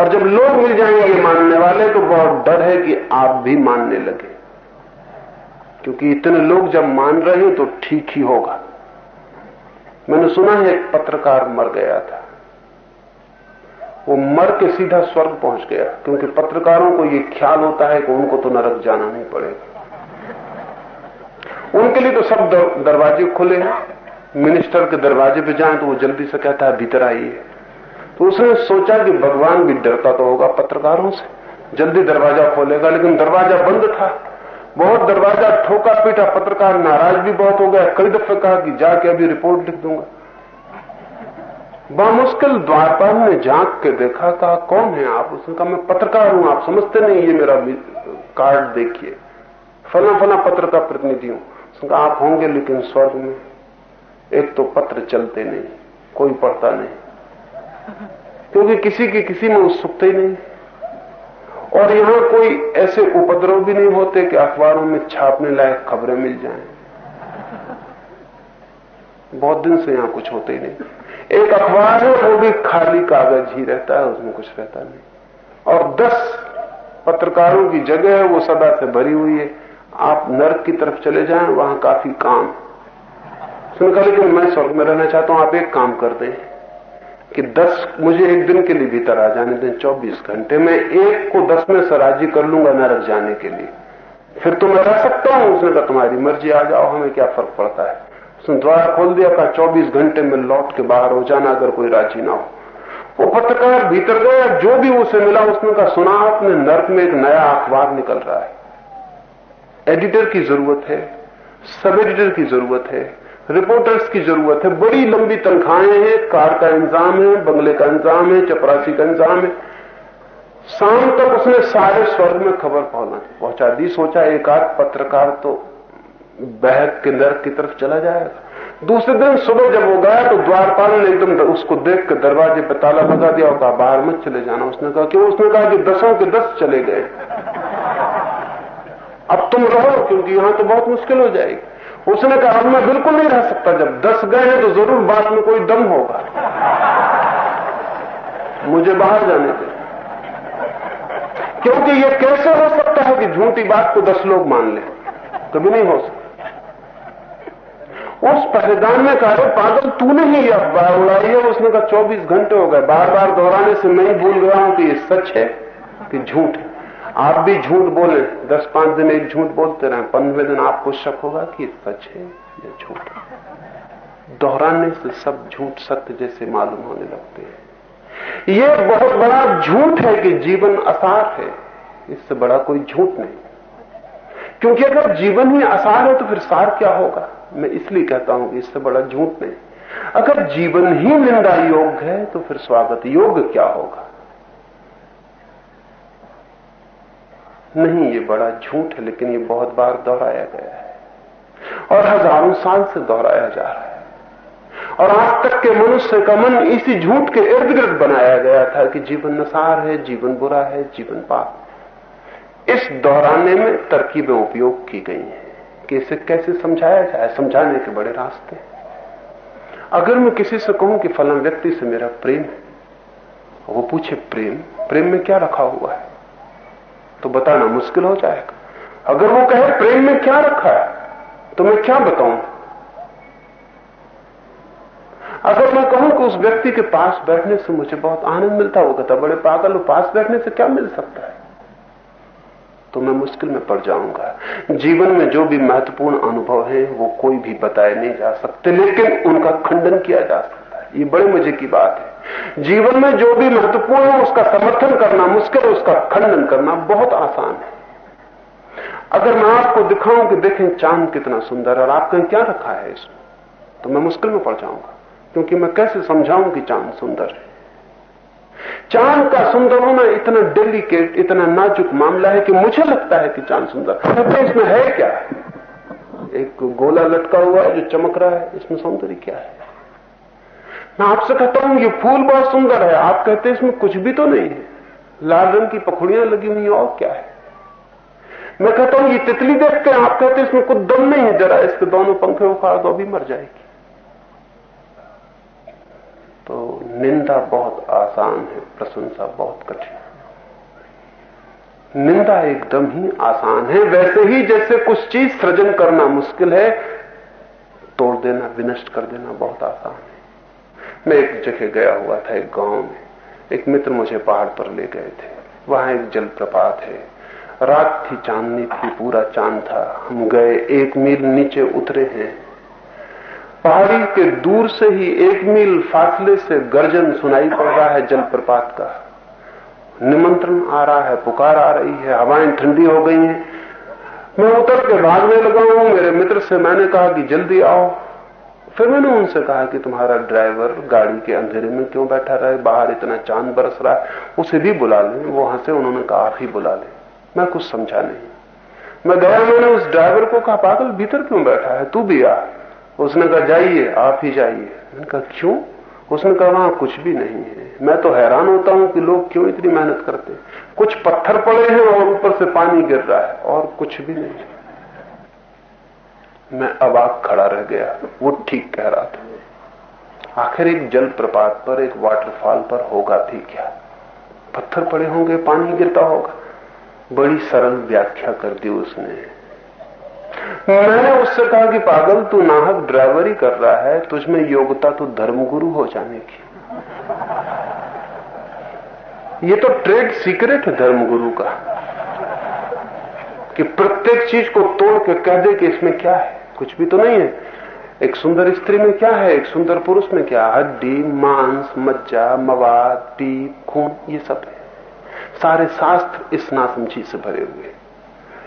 और जब लोग मिल जाएँगे मानने वाले तो बहुत डर है कि आप भी मानने लगे। क्योंकि इतने लोग जब मान रहे हैं तो ठीक ही होगा। मैंने सुना है एक पत्रकार मर गया था। वो मर के सीधा स्वर्ग पहुँच गया, क्योंकि पत्रकारों को ये ख्याल होता है कि उनको तो नरक जाना नहीं पड़ेगा। उनके लिए तो सब दरवाजे खुले हैं। मिनिस्टर के दरवाजे पे जाएँ तो वो जल्दी से कहता है, भीतर आइए। तो उसने सोचा कि भगवान भी डरता तो होगा पत्रकारों से। जल्दी दरवाज़ा खोलेगा, लेकिन दरवाज़ा बंद था। बहुत दरवाज़ा, ठोका पीटा पत्रकार नाराज़ भी बहुत हो गया कई दफे कहा कि जाके अभी रिपोर्ट लिख दूँगा। बामुश्किल द्वारपाल ने झाँक के देखा, कहा, कौन है आप? उसने कहा, मैं पत्रकार हूँ, आप समझते नहीं, ये मेरा कार्ड देखिए। फला फला पत्र का प्रतिनिधि हूँ। उसने कहा, आप होंगे लेकिन स्वर्ग में। एक तो पत्र चलते नहीं, कोई पढ़ता नहीं। क्योंकि किसी की किसी में उत्सुकता ही नहीं। और यहाँ कोई ऐसे उपद्रव भी नहीं होते कि अखबारों में छापने लायक खबरें मिल जाएँ। बहुत दिन से यहाँ कुछ होते ही नहीं। एक अखबार है, वो भी खाली कागज़ ही रहता है, उसमें कुछ रहता नहीं। और दस पत्रकारों की जगह है, वो सदा से भरी हुई है। आप नर्क की तरफ़ चले जाएँ, वहाँ काफ़ी काम। उसने कहा लेकिन मैं स्वर्ग में रहना चाहता हूँ, आप एक काम कर दें। कि दस मुझे एक दिन के लिए भीतर आ जाने दें, चौबीस घंटे। में एक को दस में से राज़ी कर लूँगा नरक जाने के लिए। फिर तो मैं रह सकता हूँ, उसने कहा, तुम्हारी मर्ज़ी, आ जाओ, हमें क्या फ़र्क पड़ता है? उसने द्वारा खोल दिया, कहा, चौबीस घंटे में लौट के बाहर हो जाना, अगर कोई राज़ी ना हो। वो पत्रकार भीतर गया जो भी उसे मिला, उसने कहा, सुना आपने नर्क में एक नया अखबार निकल रहा है। एडिटर की ज़रूरत है, सब एडिटर की ज़रूरत है। रिपोर्टर्स की ज़रूरत है। बड़ी लंबी तनख्वाहें हैं, कार का इंतज़ाम है, बंगले का इंतज़ाम है, चपरासी का इंतज़ाम है। शाम तक उसने सारे स्वर्ग में खबर पहुँचा दी, सोचा एक आध पत्रकार तो बहक के नर्क की तरफ़ चला जाएगा। दूसरे दिन सुबह जब वो गया तो द्वारपाल ने एकदम उसको देख के दरवाजे पर ताला लगा दिया और कहा, बाहर मत चले जाना। उसने कहा, क्यों? उसने कहा कि दसों के दस चले गए। अब तुम रहो, क्योंकि यहाँ तो बहुत मुश्किल हो जाएगी। उसने कहा, अब मैं बिल्कुल नहीं रह सकता, जब दस गए हैं तो ज़रूर बात में कोई दम होगा। मुझे बाहर जाने दे। क्योंकि ये कैसे हो सकता है कि झूठी बात को दस लोग मान ले? कभी नहीं हो सकता। उस पहरेदार ने कहा पागल, तूने ही ये अखबार उड़ाई है, उसने कहा, चौबीस घंटे हो गए। बार बार दोहराने से मैं ही भूल गया हूँ कि ये सच है कि झूठ है। आप भी झूठ बोले, दस पाँच दिन एक झूठ बोलते रहे, पंद्रह दिन आपको शक होगा कि सच है या झूठ दोहराने से सब झूठ सत्य जैसे मालूम होने लगते हैं। ये बहुत बड़ा झूठ है कि जीवन असार है। इससे बड़ा कोई झूठ नहीं। क्योंकि अगर जीवन ही आसार है तो फिर सार क्या होगा? मैं इसलिए कहता हूँ कि इससे बड़ा झूठ नहीं। अगर जीवन ही निंदा योग्य है तो फिर स्वागत योग्य क्या होगा? नहीं, ये बड़ा झूठ है, लेकिन ये बहुत बार दोहराया गया है। और हज़ारों साल से दोहराया जा रहा है। और आज तक के मनुष्य का मन इसी झूठ के इर्द गिर्द बनाया गया था कि जीवन नसार है, जीवन बुरा है, जीवन पाप इस दोहराने में तरकीबें उपयोग की गई हैं कि इसे कैसे समझाया जाए, समझाने के बड़े रास्ते अगर मैं किसी से कहूँ कि फलन व्यक्ति से मेरा प्रेम है, वो पूछे, प्रेम? प्रेम में क्या रखा हुआ है? तो बताना मुश्किल हो जाएगा। अगर वो कहे, प्रेम में क्या रखा है? तो मैं क्या बताऊँ? अगर मैं कहूँ कि उस व्यक्ति के पास बैठने से मुझे बहुत आनंद मिलता वो कहता बड़े पागल पास बैठने से क्या मिल सकता है? तो मैं मुश्किल में पड़ जाऊँगा। जीवन में जो भी महत्वपूर्ण अनुभव है, वो कोई भी बताए नहीं जा सकते, लेकिन उनका खंडन किया जा सकता है। ये बड़े मज़े की बात है। जीवन में जो भी महत्वपूर्ण है, उसका समर्थन करना, मुश्किल है, उसका खंडन करना बहुत आसान है। अगर मैं आपको दिखाऊँ कि देखें चाँद कितना सुंदर है और आप कहें क्या रखा है इसमें तो मैं मुश्किल में पड़ जाऊँगा, क्योंकि मैं कैसे समझाऊं कि चाँद सुंदर है? चाँद का सुंदर होना इतना डेलिकेट इतना नाजुक मामला है कि मुझे लगता है कि चाँद सुंदर है। इसमें है क्या? एक गोला लटका हुआ है जो चमक रहा है, इसमें सौंदर्य क्या है? मैं आपसे कहता हूँ, ये फूल बहुत सुंदर है। आप कहते हैं, इसमें कुछ भी तो नहीं है। लाल रंग की पखुड़ियाँ लगी हुई और क्या है? मैं कहता हूँ, ये तितली देखते हैं। आप कहते हैं, इसमें कुछ दम नहीं है। जरा इसके दोनों पंखे उखाड़ दो भी मर जाएगी। तो निंदा बहुत आसान है, प्रशंसा बहुत कठिन निंदा एकदम ही आसान है। वैसे ही जैसे कुछ चीज़ सृजन करना मुश्किल है, तोड़ देना, विनष्ट कर देना बहुत आसान है। मैं एक जगह गया हुआ था, एक गाँव में। एक मित्र मुझे पहाड़ पर ले गए थे। वहाँ एक जलप्रपात है। रात थी, चांदनी थी, पूरा चाँद था। हम गए, एक मील नीचे उतरे हैं। पहाड़ी के दूर से ही एक मील फासले से गर्जन सुनाई पड़ रहा है जलप्रपात का। निमंत्रण आ रहा है, पुकार आ रही है, हवाएँ ठंडी हो गई हैं। मैं उतर के भागने लगा हूँ। मेरे मित्र से मैंने कहा कि जल्दी आओ। फिर मैंने उनसे कहा कि तुम्हारा ड्राइवर गाड़ी के अंधेरे में क्यों बैठा रहे बाहर इतना चाँद बरस रहा है। उसे भी बुला लें। वो हंसे उन्होंने कहा, आप ही बुला लें। मैं कुछ समझा नहीं। मैं गया, मैंने उस ड्राइवर को कहा, पागल, भीतर क्यों बैठा है? तू भी आ। उसने कहा, जाइए, आप ही जाइए। मैंने कहा, क्यों? उसने कहा, वहाँ कुछ भी नहीं है। मैं तो हैरान होता हूँ कि लोग क्यों इतनी मेहनत करते कुछ पत्थर पड़े हैं और ऊपर से पानी गिर रहा है और कुछ भी नहीं मैं अबाक खड़ा रह गया। वो ठीक कह रहा था। आखिर एक जल प्रपात पर, एक वाटरफॉल पर होगा थी क्या? पत्थर पड़े होंगे, पानी गिरता होगा। बड़ी सरल व्याख्या कर दी उसने। मैंने उससे कहा कि पागल, तू नाहक ड्राइवरी कर रहा है, तुझमें योग्यता तो धर्मगुरु हो जाने की। ये तो ट्रेड सीक्रेट है धर्मगुरु का। कि प्रत्येक चीज़ को तोड़ के कह दे कि इसमें क्या है? कुछ भी तो नहीं है। एक सुंदर स्त्री में क्या है? एक सुंदर पुरुष में क्या? हड्डी, मांस, मज्जा, मवाद, पीप, खून, ये सब है। सारे शास्त्र इस नासमझी से भरे हुए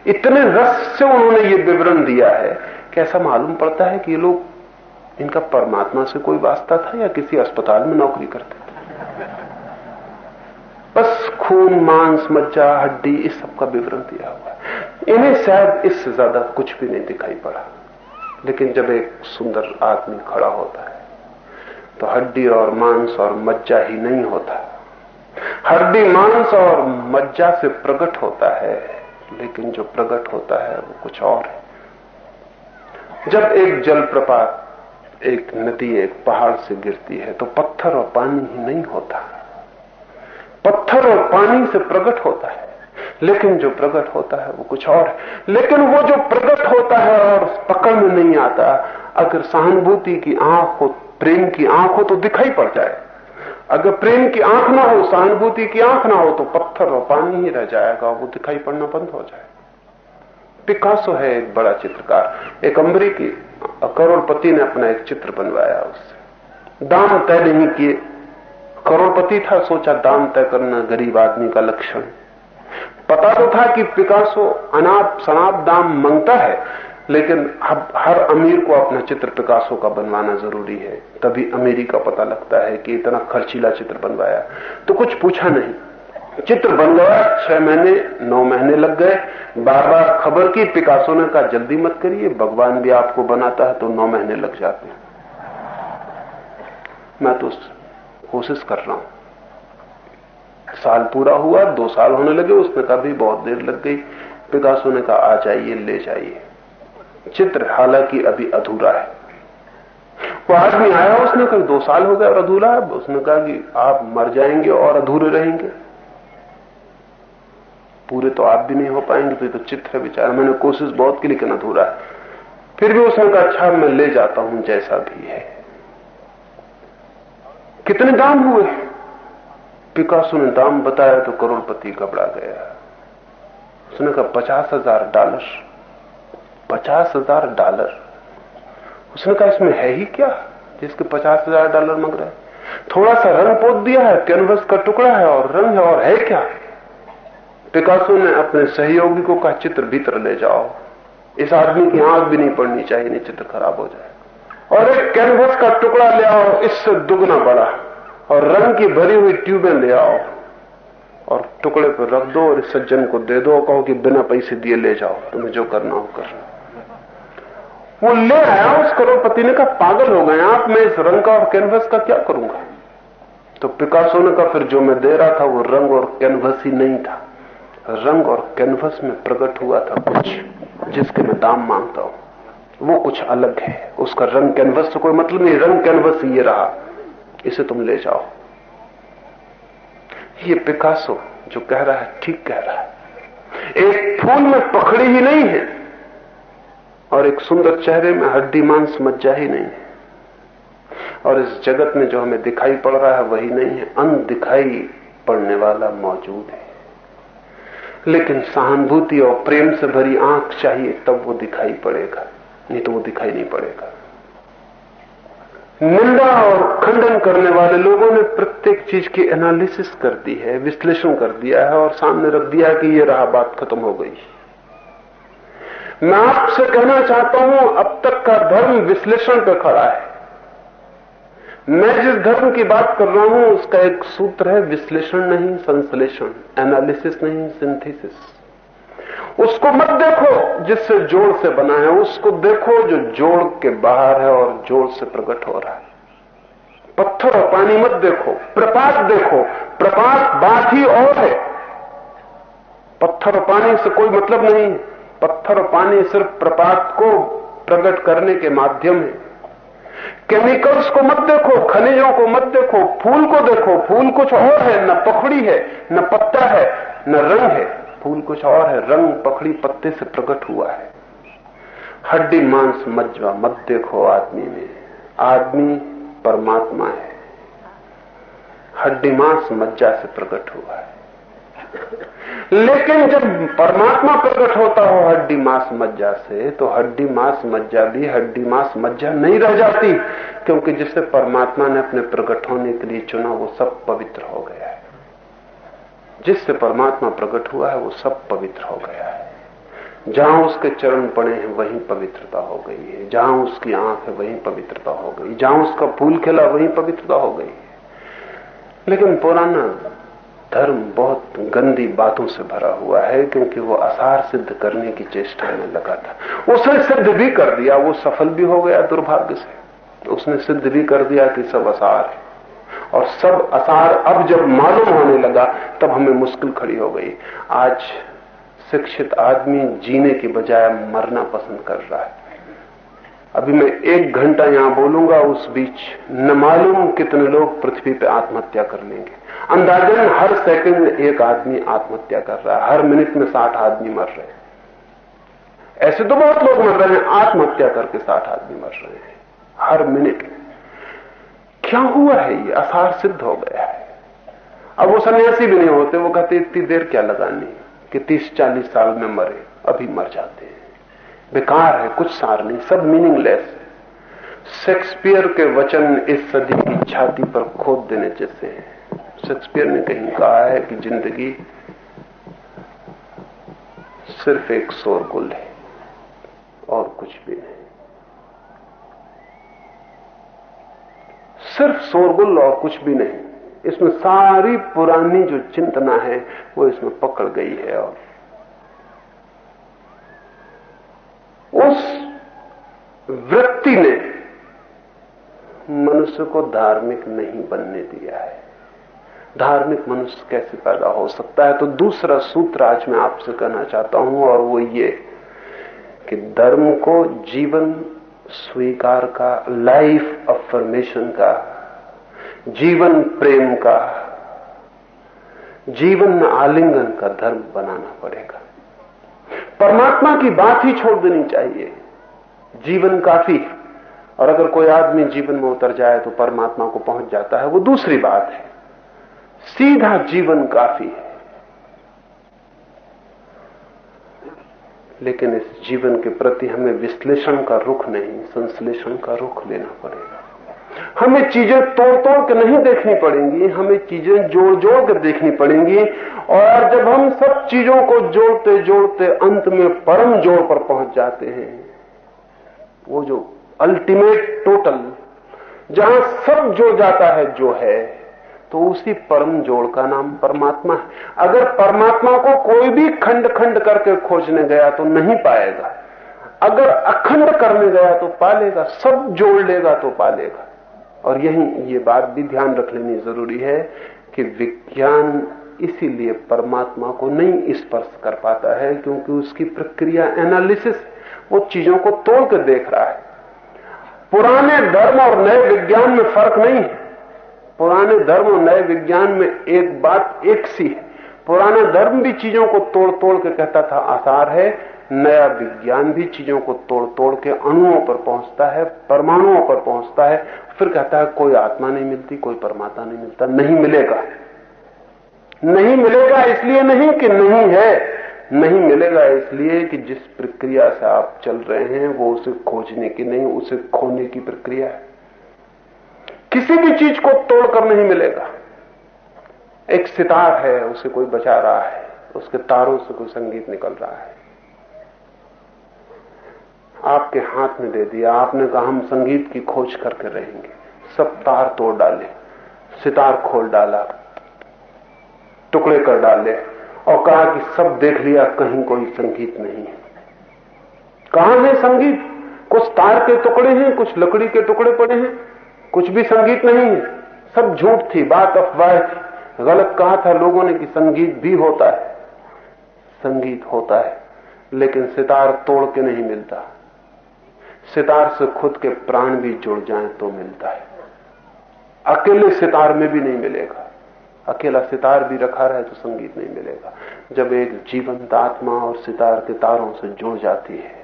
इतने रस से उन्होंने ये विवरण दिया है कि ऐसा मालूम पड़ता है कि ये लोग इनका परमात्मा से कोई वास्ता था या किसी अस्पताल में नौकरी करते थे? बस खून, मांस, मज्जा, हड्डी, इस सब का विवरण दिया हुआ है। इन्हें शायद इससे ज़्यादा कुछ भी नहीं दिखाई पड़ा। लेकिन जब एक सुंदर आदमी खड़ा होता है तो हड्डी और मांस और मज्जा ही नहीं होता। हड्डी, मांस और मज्जा से प्रकट होता है, लेकिन जो प्रकट होता है वो कुछ और है। जब एक जलप्रपात, एक नदी, एक पहाड़ से गिरती है तो पत्थर और पानी ही नहीं होता। पत्थर और पानी से प्रकट होता है। लेकिन जो प्रकट होता है वो कुछ और है। लेकिन वो जो प्रकट होता है और पकड़ में नहीं आता, अगर सहानुभूति की आँख हो, प्रेम की आँख हो तो दिखाई पड़ जाए। अगर प्रेम की आँख ना हो, सहानुभूति की आँख ना हो तो पत्थर और पानी ही रह जाएगा वो दिखाई पड़ना बंद हो जाए। पिकासो है एक बड़ा चित्रकार। एक अमरीकी करोड़पति ने अपना एक चित्र बनवाया उससे। दाम तय नहीं किए। करोड़पति था, सोचा दाम तय करना गरीब आदमी का लक्षण। पता तो था कि पिकासो अनाप शनाप दाम माँगता है, लेकिन अब हर अमीर को अपना चित्र पिकासो का बनवाना ज़रूरी है। तभी अमीरी का पता लगता है कि इतना खर्चीला चित्र बनवाया। तो कुछ पूछा नहीं। चित्र बन गया छह महीने, नौ महीने लग गए। बार बार खबर की, पिकासो ने कहा, जल्दी मत करिए, भगवान भी आपको बनाता है तो नौ महीने लग जाते हैं। मैं तो कोशिश कर रहा हूँ। साल पूरा हुआ, दो साल होने लगे उसने कहा भी बहुत देर लग गई। पिकासो ने कहा, आ जाइए, ले जाइए। चित्र हालाँकि अभी अधूरा है। वो आदमी आया उसने कहा दो साल हो गए और अधूरा है। उसने कहा कि आप मर जाएँगे और अधूरे रहेंगे। पूरे तो आप भी नहीं हो पाएँगे तो ये तो चित्र है बेचारा मैंने कोशिश बहुत की, लेकिन अधूरा है। फिर भी उसने कहा अच्छा मैं ले जाता हूँ, जैसा भी है। कितने दाम हुए? पिकासो ने दाम बताया तो करोड़पति घबरा गया। उसने कहा, पचास हज़ार डॉलर। पचास हज़ार डॉलर? उसने कहा, इसमें है ही क्या जिसके पचास हज़ार डॉलर मांग रहे थोड़ा सा रंग पोत दिया है, कैनवस का टुकड़ा है और रंग है और है क्या? पिकासो ने अपने सहयोगी को कहा, चित्र भीतर ले जाओ। इस आदमी की आँख भी नहीं पड़नी चाहिए, नहीं चित्र खराब हो जाए। और एक कैनवस का टुकड़ा ले आओ, इससे दुगना बड़ा। और रंग की भरी हुई ट्यूबें ले आओ और टुकड़े पर रख दो और इस सज्जन को दे दो कहो कि बिना पैसे दिए ले जाओ, तुम्हें जो करना हो करना वो ले आया उस करोड़पति ने कहा, पागल हो गए आप, मैं इस रंग का और कैनवस का क्या करूँगा? तो पिकासो ने कहा, फिर जो मैं दे रहा था वो रंग और कैनवस ही नहीं था। रंग और कैनवस में प्रकट हुआ था कुछ, जिसके मैं दाम माँगता हूँ। वो कुछ अलग है। उसका रंग कैनवस से कोई मतलब नहीं, रंग कैनवस ये रहा। इसे तुम ले जाओ। ये पिकासो जो कह रहा है, ठीक कह रहा है। एक फूल में पखड़ी ही नहीं है और एक सुंदर चेहरे में हड्डी मांस मज्जा ही नहीं है। और इस जगत में जो हमें दिखाई पड़ रहा है, वही नहीं है। अन दिखाई पड़ने वाला मौजूद है। लेकिन सहानुभूति और प्रेम से भरी आँख चाहिए, तब वो दिखाई पड़ेगा, नहीं तो वो दिखाई नहीं पड़ेगा। निंदा और खंडन करने वाले लोगों ने प्रत्येक चीज़ की एनालिसिस कर दी है, विश्लेषण कर दिया है और सामने रख दिया कि ये रहा बात खत्म हो गई। मैं आपसे कहना चाहता हूँ, अब तक का धर्म विश्लेषण पर खड़ा है। मैं जिस धर्म की बात कर रहा हूँ, उसका एक सूत्र है, विश्लेषण नहीं, संश्लेषण एनालिसिस नहीं सिंथेसिस उसको मत देखो जिससे जोड़ से बना है, उसको देखो जो जोड़ के बाहर है और जोड़ से प्रकट हो रहा है। पत्थर और पानी मत देखो, प्रपात देखो, प्रपात बात ही और है। पत्थर और पानी से कोई मतलब नहीं, पत्थर और पानी सिर्फ़ प्रपात को प्रकट करने के माध्यम है। केमिकल्स को मत देखो, खनिजों को मत देखो, फूल को देखो, फूल कुछ और है, न पखड़ी है, न पत्ता है, न रंग है। फूल कुछ और है, रंग पखड़ी पत्ते से प्रकट हुआ है। हड्डी, मांस मज्जा मत देखो आदमी में। आदमी परमात्मा है। हड्डी, मांस, मज्जा से प्रकट हुआ है। लेकिन जब परमात्मा प्रकट होता हो हड्डी, मांस, मज्जा से तो हड्डी, मांस, मज्जा भी हड्डी, मांस, मज्जा नहीं रह जाती, क्योंकि जिसे परमात्मा ने अपने प्रकट होने के लिए चुना, वो सब पवित्र हो है जिससे परमात्मा प्रकट हुआ है, वो सब पवित्र हो गया है। जहाँ उसके चरण पड़े हैं, वहीं पवित्रता हो गई है। जहाँ उसकी आँख है, वहीं पवित्रता हो गई। जहाँ उसका फूल खिला, वहीं पवित्रता हो गई है। लेकिन पुराना धर्म बहुत गंदी बातों से भरा हुआ है, क्योंकि वो आसार सिद्ध करने की चेष्टा में लगा था। उसने सिद्ध भी कर दिया, वो सफल भी हो गया दुर्भाग्य से। उसने सिद्ध भी कर दिया कि सब आसार है। और सब आसार अब जब मालूम होने लगा, तब हमें मुश्किल खड़ी हो गई। आज शिक्षित आदमी जीने के बजाय मरना पसंद कर रहा है। अभी मैं एक घंटा यहाँ बोलूँगा, उस बीच न मालूम कितने लोग पृथ्वी पे आत्महत्या कर लेंगे। अंदाजन हर सेकंड एक आदमी आत्महत्या कर रहा है। हर मिनट में साठ आदमी मर रहे हैं। ऐसे तो बहुत लोग मर रहे हैं, आत्महत्या करके साठ आदमी मर रहे हैं। हर मिनट में। क्या हुआ है? ये असार सिद्ध हो गया है। अब वो सन्यासी भी नहीं होते, वो कहते इतनी देर क्या लगानी कि तीस चालीस साल में मरे, अभी मर जाते हैं। बेकार है, कुछ सार नहीं, सब मीनिंगलेस है। शेक्सपियर के वचन इस सदी की छाती पर खोद देने जैसे हैं। शेक्सपियर ने कहीं कहा है कि ज़िंदगी सिर्फ़ एक शोरगुल है और कुछ भी नहीं। सिर्फ़ शोरगुल और कुछ भी नहीं। इसमें सारी पुरानी जो चिंतना है, वो इसमें पकड़ गई है और उस व्यक्ति ने मनुष्य को धार्मिक नहीं बनने दिया है। धार्मिक मनुष्य कैसे पैदा हो सकता है? तो दूसरा सूत्र आज मैं आपसे कहना चाहता हूँ, और वो ये कि धर्म को जीवन स्वीकार का लाइफ अफर्मेशन का, जीवन प्रेम का, जीवन आलिंगन का धर्म बनाना पड़ेगा। परमात्मा की बात ही छोड़ देनी चाहिए। जीवन काफ़ी और अगर कोई आदमी जीवन में उतर जाए तो परमात्मा को पहुँच जाता है, वो दूसरी बात है। सीधा जीवन काफ़ी है। लेकिन इस जीवन के प्रति हमें विश्लेषण का रुख नहीं, संश्लेषण का रुख लेना पड़ेगा। हमें चीज़ें तोड़ तोड़ के नहीं देखनी पड़ेंगी, हमें चीज़ें जोड़ जोड़ कर देखनी पड़ेंगी, और जब हम सब चीज़ों को जोड़ते जोड़ते अंत में परम जोड़ पर पहुँच जाते हैं, वो जो अल्टीमेट टोटल जहाँ सब जो जाता है, जो है। तो उसी परम जोड़ का नाम परमात्मा है। अगर परमात्मा को कोई भी खंड खंड करके खोजने गया तो नहीं पाएगा। अगर अखंड करने गया तो पालेगा, सब जोड़ लेगा तो पालेगा। और यही ये बात भी ध्यान रख लेनी ज़रूरी है कि विज्ञान इसीलिए परमात्मा को नहीं स्पर्श कर पाता है क्योंकि उसकी प्रक्रिया एनालिसिस वो चीज़ों को तोड़ कर देख रहा है। पुराने धर्म और नए विज्ञान में फ़र्क नहीं है। पुराने धर्म और नए विज्ञान में एक बात एक सी है। पुराना धर्म भी चीज़ों को तोड़ तोड़ के कहता था आसार है। नया विज्ञान भी चीज़ों को तोड़ तोड़ के अणुओं पर पहुँचता है, परमाणुओं पर पहुँचता है। फिर कहता है, कोई आत्मा नहीं मिलती, कोई परमात्मा नहीं मिलता, नहीं मिलेगा। नहीं मिलेगा इसलिए नहीं कि नहीं है। नहीं मिलेगा इसलिए कि जिस प्रक्रिया से आप चल रहे हैं, वो उसे खोजने की नहीं, उसे खोने की प्रक्रिया है। किसी भी चीज़ को तोड़कर नहीं मिलेगा। एक सितार है, उसे कोई बचा रहा है, उसके तारों से कोई संगीत निकल रहा है। आपके हाथ में दे दिया, आपने कहा हम संगीत की खोज करके रहेंगे। सब तार तोड़ डाले, सितार खोल डाला, टुकड़े कर डाले और कहा कि सब देख लिया, कहीं कोई संगीत नहीं है। कहाँ है संगीत? कुछ तार के टुकड़े हैं, कुछ लकड़ी के टुकड़े पड़े हैं। कुछ भी संगीत नहीं है सब झूठ थी, बात अफवाह थी। गलत कहा था लोगों ने कि संगीत भी होता है, संगीत होता है, लेकिन सितार तोड़ के नहीं मिलता। सितार से खुद के प्राण भी जुड़ जाएँ तो मिलता है। अकेले सितार में भी नहीं मिलेगा। अकेला सितार भी रखा रहे तो संगीत नहीं मिलेगा। जब एक जीवंत आत्मा और सितार के तारों से जुड़ जाती है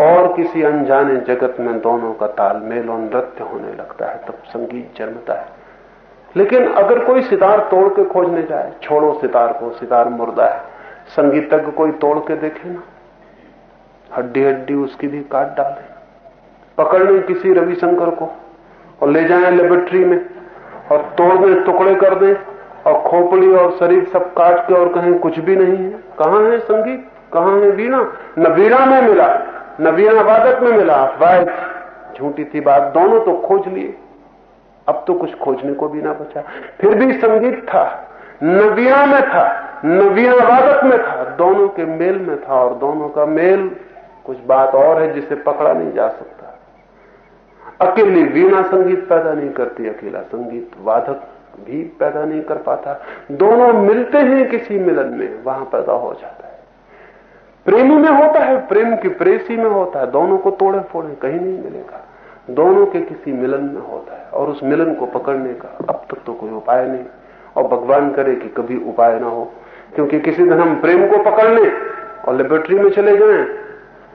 और किसी अनजाने जगत में दोनों का तालमेल और नृत्य होने लगता है, तब संगीत जन्मता है। लेकिन अगर कोई सितार तोड़ के खोजने जाए, छोड़ो सितार को, सितार मुर्दा है, संगीतज्ञ कोई तोड़ के देखे ना हड्डी हड्डी उसकी भी काट डाले, पकड़ लें किसी रविशंकर को और ले जाए लेबोरेटरी में और तोड़ दें टुकड़े कर दें और खोपड़ी और शरीर सब काट के और कहें, कुछ भी नहीं है, कहाँ है संगीत, कहाँ है वीणा? न वीणा में मिला न वादक में मिला अफवाह झूठी थी बात, दोनों तो खोज लिए। अब तो कुछ खोजने को भी ना बचा। फिर भी संगीत था न वीणा में था न वीणा वादक में था, दोनों के मेल में था और दोनों का मेल कुछ बात और है जिसे पकड़ा नहीं जा सकता। अकेली वीणा संगीत पैदा नहीं करती, अकेला संगीत वादक भी पैदा नहीं कर पाता। दोनों मिलते हैं किसी मिलन में, वहाँ पैदा हो जाता है। प्रेमी में होता है, प्रेम की प्रेसी में होता है। दोनों को तोड़े फोड़े कहीं नहीं मिलेगा। दोनों के किसी मिलन में होता है और उस मिलन को पकड़ने का अब तक तो कोई उपाय नहीं। और भगवान करे कि कभी उपाय ना हो, क्योंकि किसी दिन हम प्रेम को पकड़ लें और लेबोरेटरी में चले जाएँ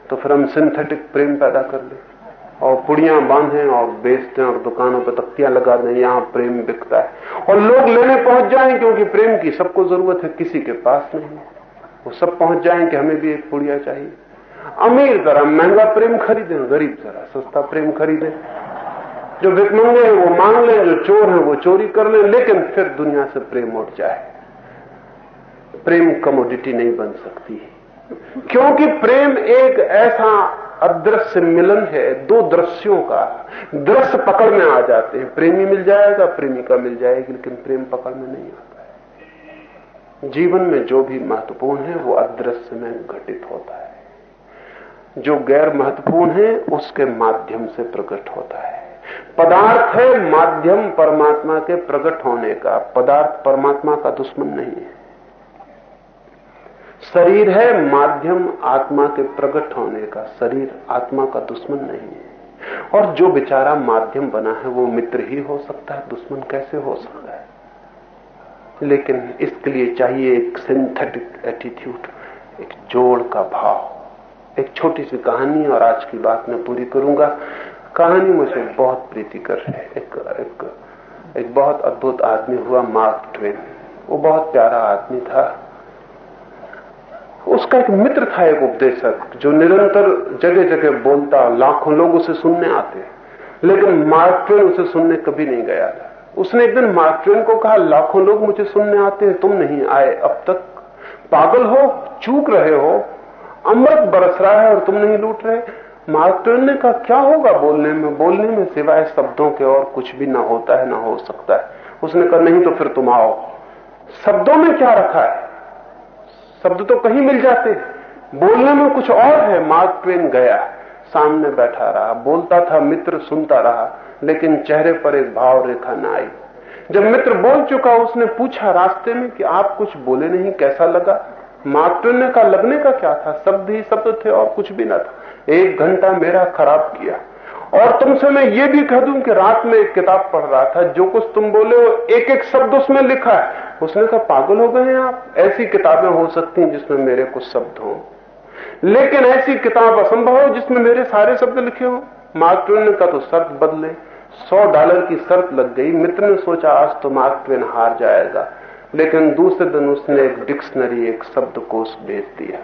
तो फिर हम सिंथेटिक प्रेम पैदा कर लें। और पुड़ियाँ बांधें और बेचते दें और दुकानों पर तख्तियाँ लगा दें, यहाँ प्रेम बिकता है। और लोग लेने पहुँच जाएँ, क्योंकि प्रेम की सबको ज़रूरत है, किसी के पास नहीं वो सब पहुँच जाएँ कि हमें भी एक पुड़िया चाहिए। अमीर जरा, महँगा प्रेम खरीदें, गरीब जरा, सस्ता प्रेम खरीदें। जो भिकमंगे हैं, वो मांग लें, जो चोर हैं, वो चोरी कर लें, लेकिन फिर दुनिया से प्रेम उठ जाए। प्रेम कमोडिटी नहीं बन सकती क्योंकि प्रेम एक ऐसा अदृश्य मिलन है, दो दृश्यों का। दृश्य पकड़ में आ जाते हैं। प्रेमी मिल जाएगा, प्रेमिका मिल जाएगी, लेकिन प्रेम पकड़ में नहीं आता। है जीवन में जो भी महत्वपूर्ण है, वो अदृश्य में घटित होता है। जो गैर महत्वपूर्ण है, उसके माध्यम से प्रकट होता है। पदार्थ है, माध्यम परमात्मा के प्रकट होने का। पदार्थ परमात्मा का दुश्मन नहीं है। शरीर है, माध्यम आत्मा के प्रकट होने का। शरीर आत्मा का दुश्मन नहीं है। और जो बेचारा माध्यम बना है, वो मित्र ही हो सकता है, दुश्मन कैसे हो सकता है? लेकिन इसके लिए चाहिए एक सिंथेटिक एटीट्यूड एक जोड़ का भाव। एक छोटी सी कहानी, और आज की बात मैं पूरी करूँगा। कहानी मुझे बहुत प्रीति कर है। एक एक एक बहुत अद्भुत आदमी हुआ, मार्क ट्वेन। वो बहुत प्यारा आदमी था। उसका एक मित्र था एक उपदेशक, जो निरंतर जगह जगह बोलता, लाखों लोग उसे सुनने आते। लेकिन मार्क ट्वेन उसे सुनने कभी नहीं गया था। उसने एक दिन मार्क ट्वेन को कहा, लाखों लोग मुझे सुनने आते हैं, तुम नहीं आए, अब तक पागल हो, चूक रहे हो, अमृत बरस रहा है और तुम नहीं लूट रहे। मार्क ट्वेन ने कहा, क्या होगा बोलने में? बोलने में सिवाय शब्दों के और कुछ भी ना होता है, ना हो सकता है। उसने कहा, नहीं तो फिर तुम आओ। शब्दों में क्या रखा है? शब्द तो कहीं मिल जाते बोलने में कुछ और है। मार्क ट्वेन गया, सामने बैठा रहा, बोलता था, मित्र सुनता रहा। लेकिन चेहरे पर एक भाव रेखा न आई। जब मित्र बोल चुका, उसने पूछा रास्ते में कि आप कुछ बोले नहीं, कैसा लगा? मातृण्य का लगने का क्या था? शब्द ही शब्द थे और कुछ भी ना था। एक घंटा मेरा खराब किया। और तुमसे मैं ये भी कह दूँ कि रात में एक किताब पढ़ रहा था, जो कुछ तुम बोले हो एक एक शब्द उसमें लिखा है। उसने कहा, पागल हो गए हैं आप? ऐसी किताबें हो सकती हैं जिसमें मेरे कुछ शब्द हो। लेकिन ऐसी किताब असंभव हो जिसमें मेरे सारे शब्द लिखे हो। मातृण्य का तो शब्द बदले। सौ डॉलर की शर्त लग गई। मित्र ने सोचा, आज तो मार्क ट्वेन हार जाएगा। लेकिन दूसरे दिन उसने एक डिक्शनरी, एक शब्द कोश भेज दिया।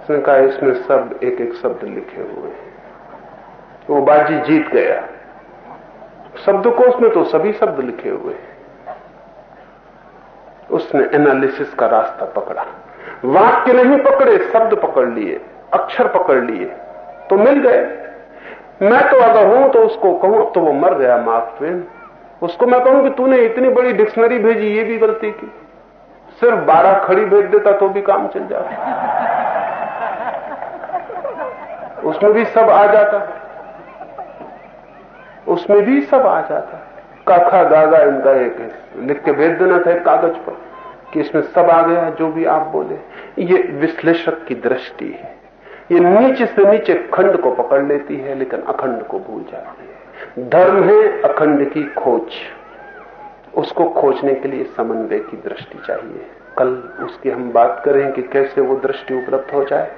उसने कहा, इसमें सब एक एक शब्द लिखे हुए हैं। वो बाजी जीत गया। शब्दकोश में तो सभी शब्द लिखे हुए हैं। उसने एनालिसिस का रास्ता पकड़ा। वाक्य नहीं पकड़े, शब्द पकड़ लिए, अक्षर पकड़ लिए तो मिल गए। मैं तो अगर हूँ तो उसको कहूँ तो वो मर गया मार्क ट्वेन उसको मैं कहूँ कि तूने इतनी बड़ी डिक्शनरी भेजी, ये भी गलती की। सिर्फ़ बारह खड़ी भेज देता तो भी काम चल जाता। उसमें भी सब आ जाता। उसमें भी सब आ जाता। काखा गागा इनका एक लिख के भेज देना था एक कागज़ पर कि इसमें सब आ गया, जो भी आप बोले। ये विश्लेषक की दृष्टि है। ये नीचे से नीचे खंड को पकड़ लेती है, लेकिन अखंड को भूल जाती है। धर्म है अखंड की खोज। उसको खोजने के लिए समन्वय की दृष्टि चाहिए। कल उसकी हम बात करें कि कैसे वो दृष्टि उपलब्ध हो जाए,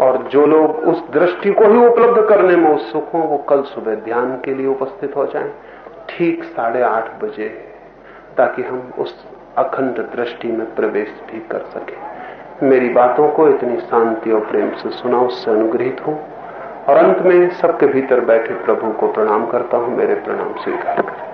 और जो लोग उस दृष्टि को ही उपलब्ध करने में उत्सुक हों, वो कल सुबह ध्यान के लिए उपस्थित हो जाएँ। ठीक साढ़े आठ बजे, ताकि हम उस अखंड दृष्टि में प्रवेश भी कर सके। मेरी बातों को इतनी शांति और प्रेम से सुना उससे अनुग्रहित हूँ। और अंत में सबके भीतर बैठे प्रभु को प्रणाम करता हूँ, मेरे प्रणाम स्वीकार करें।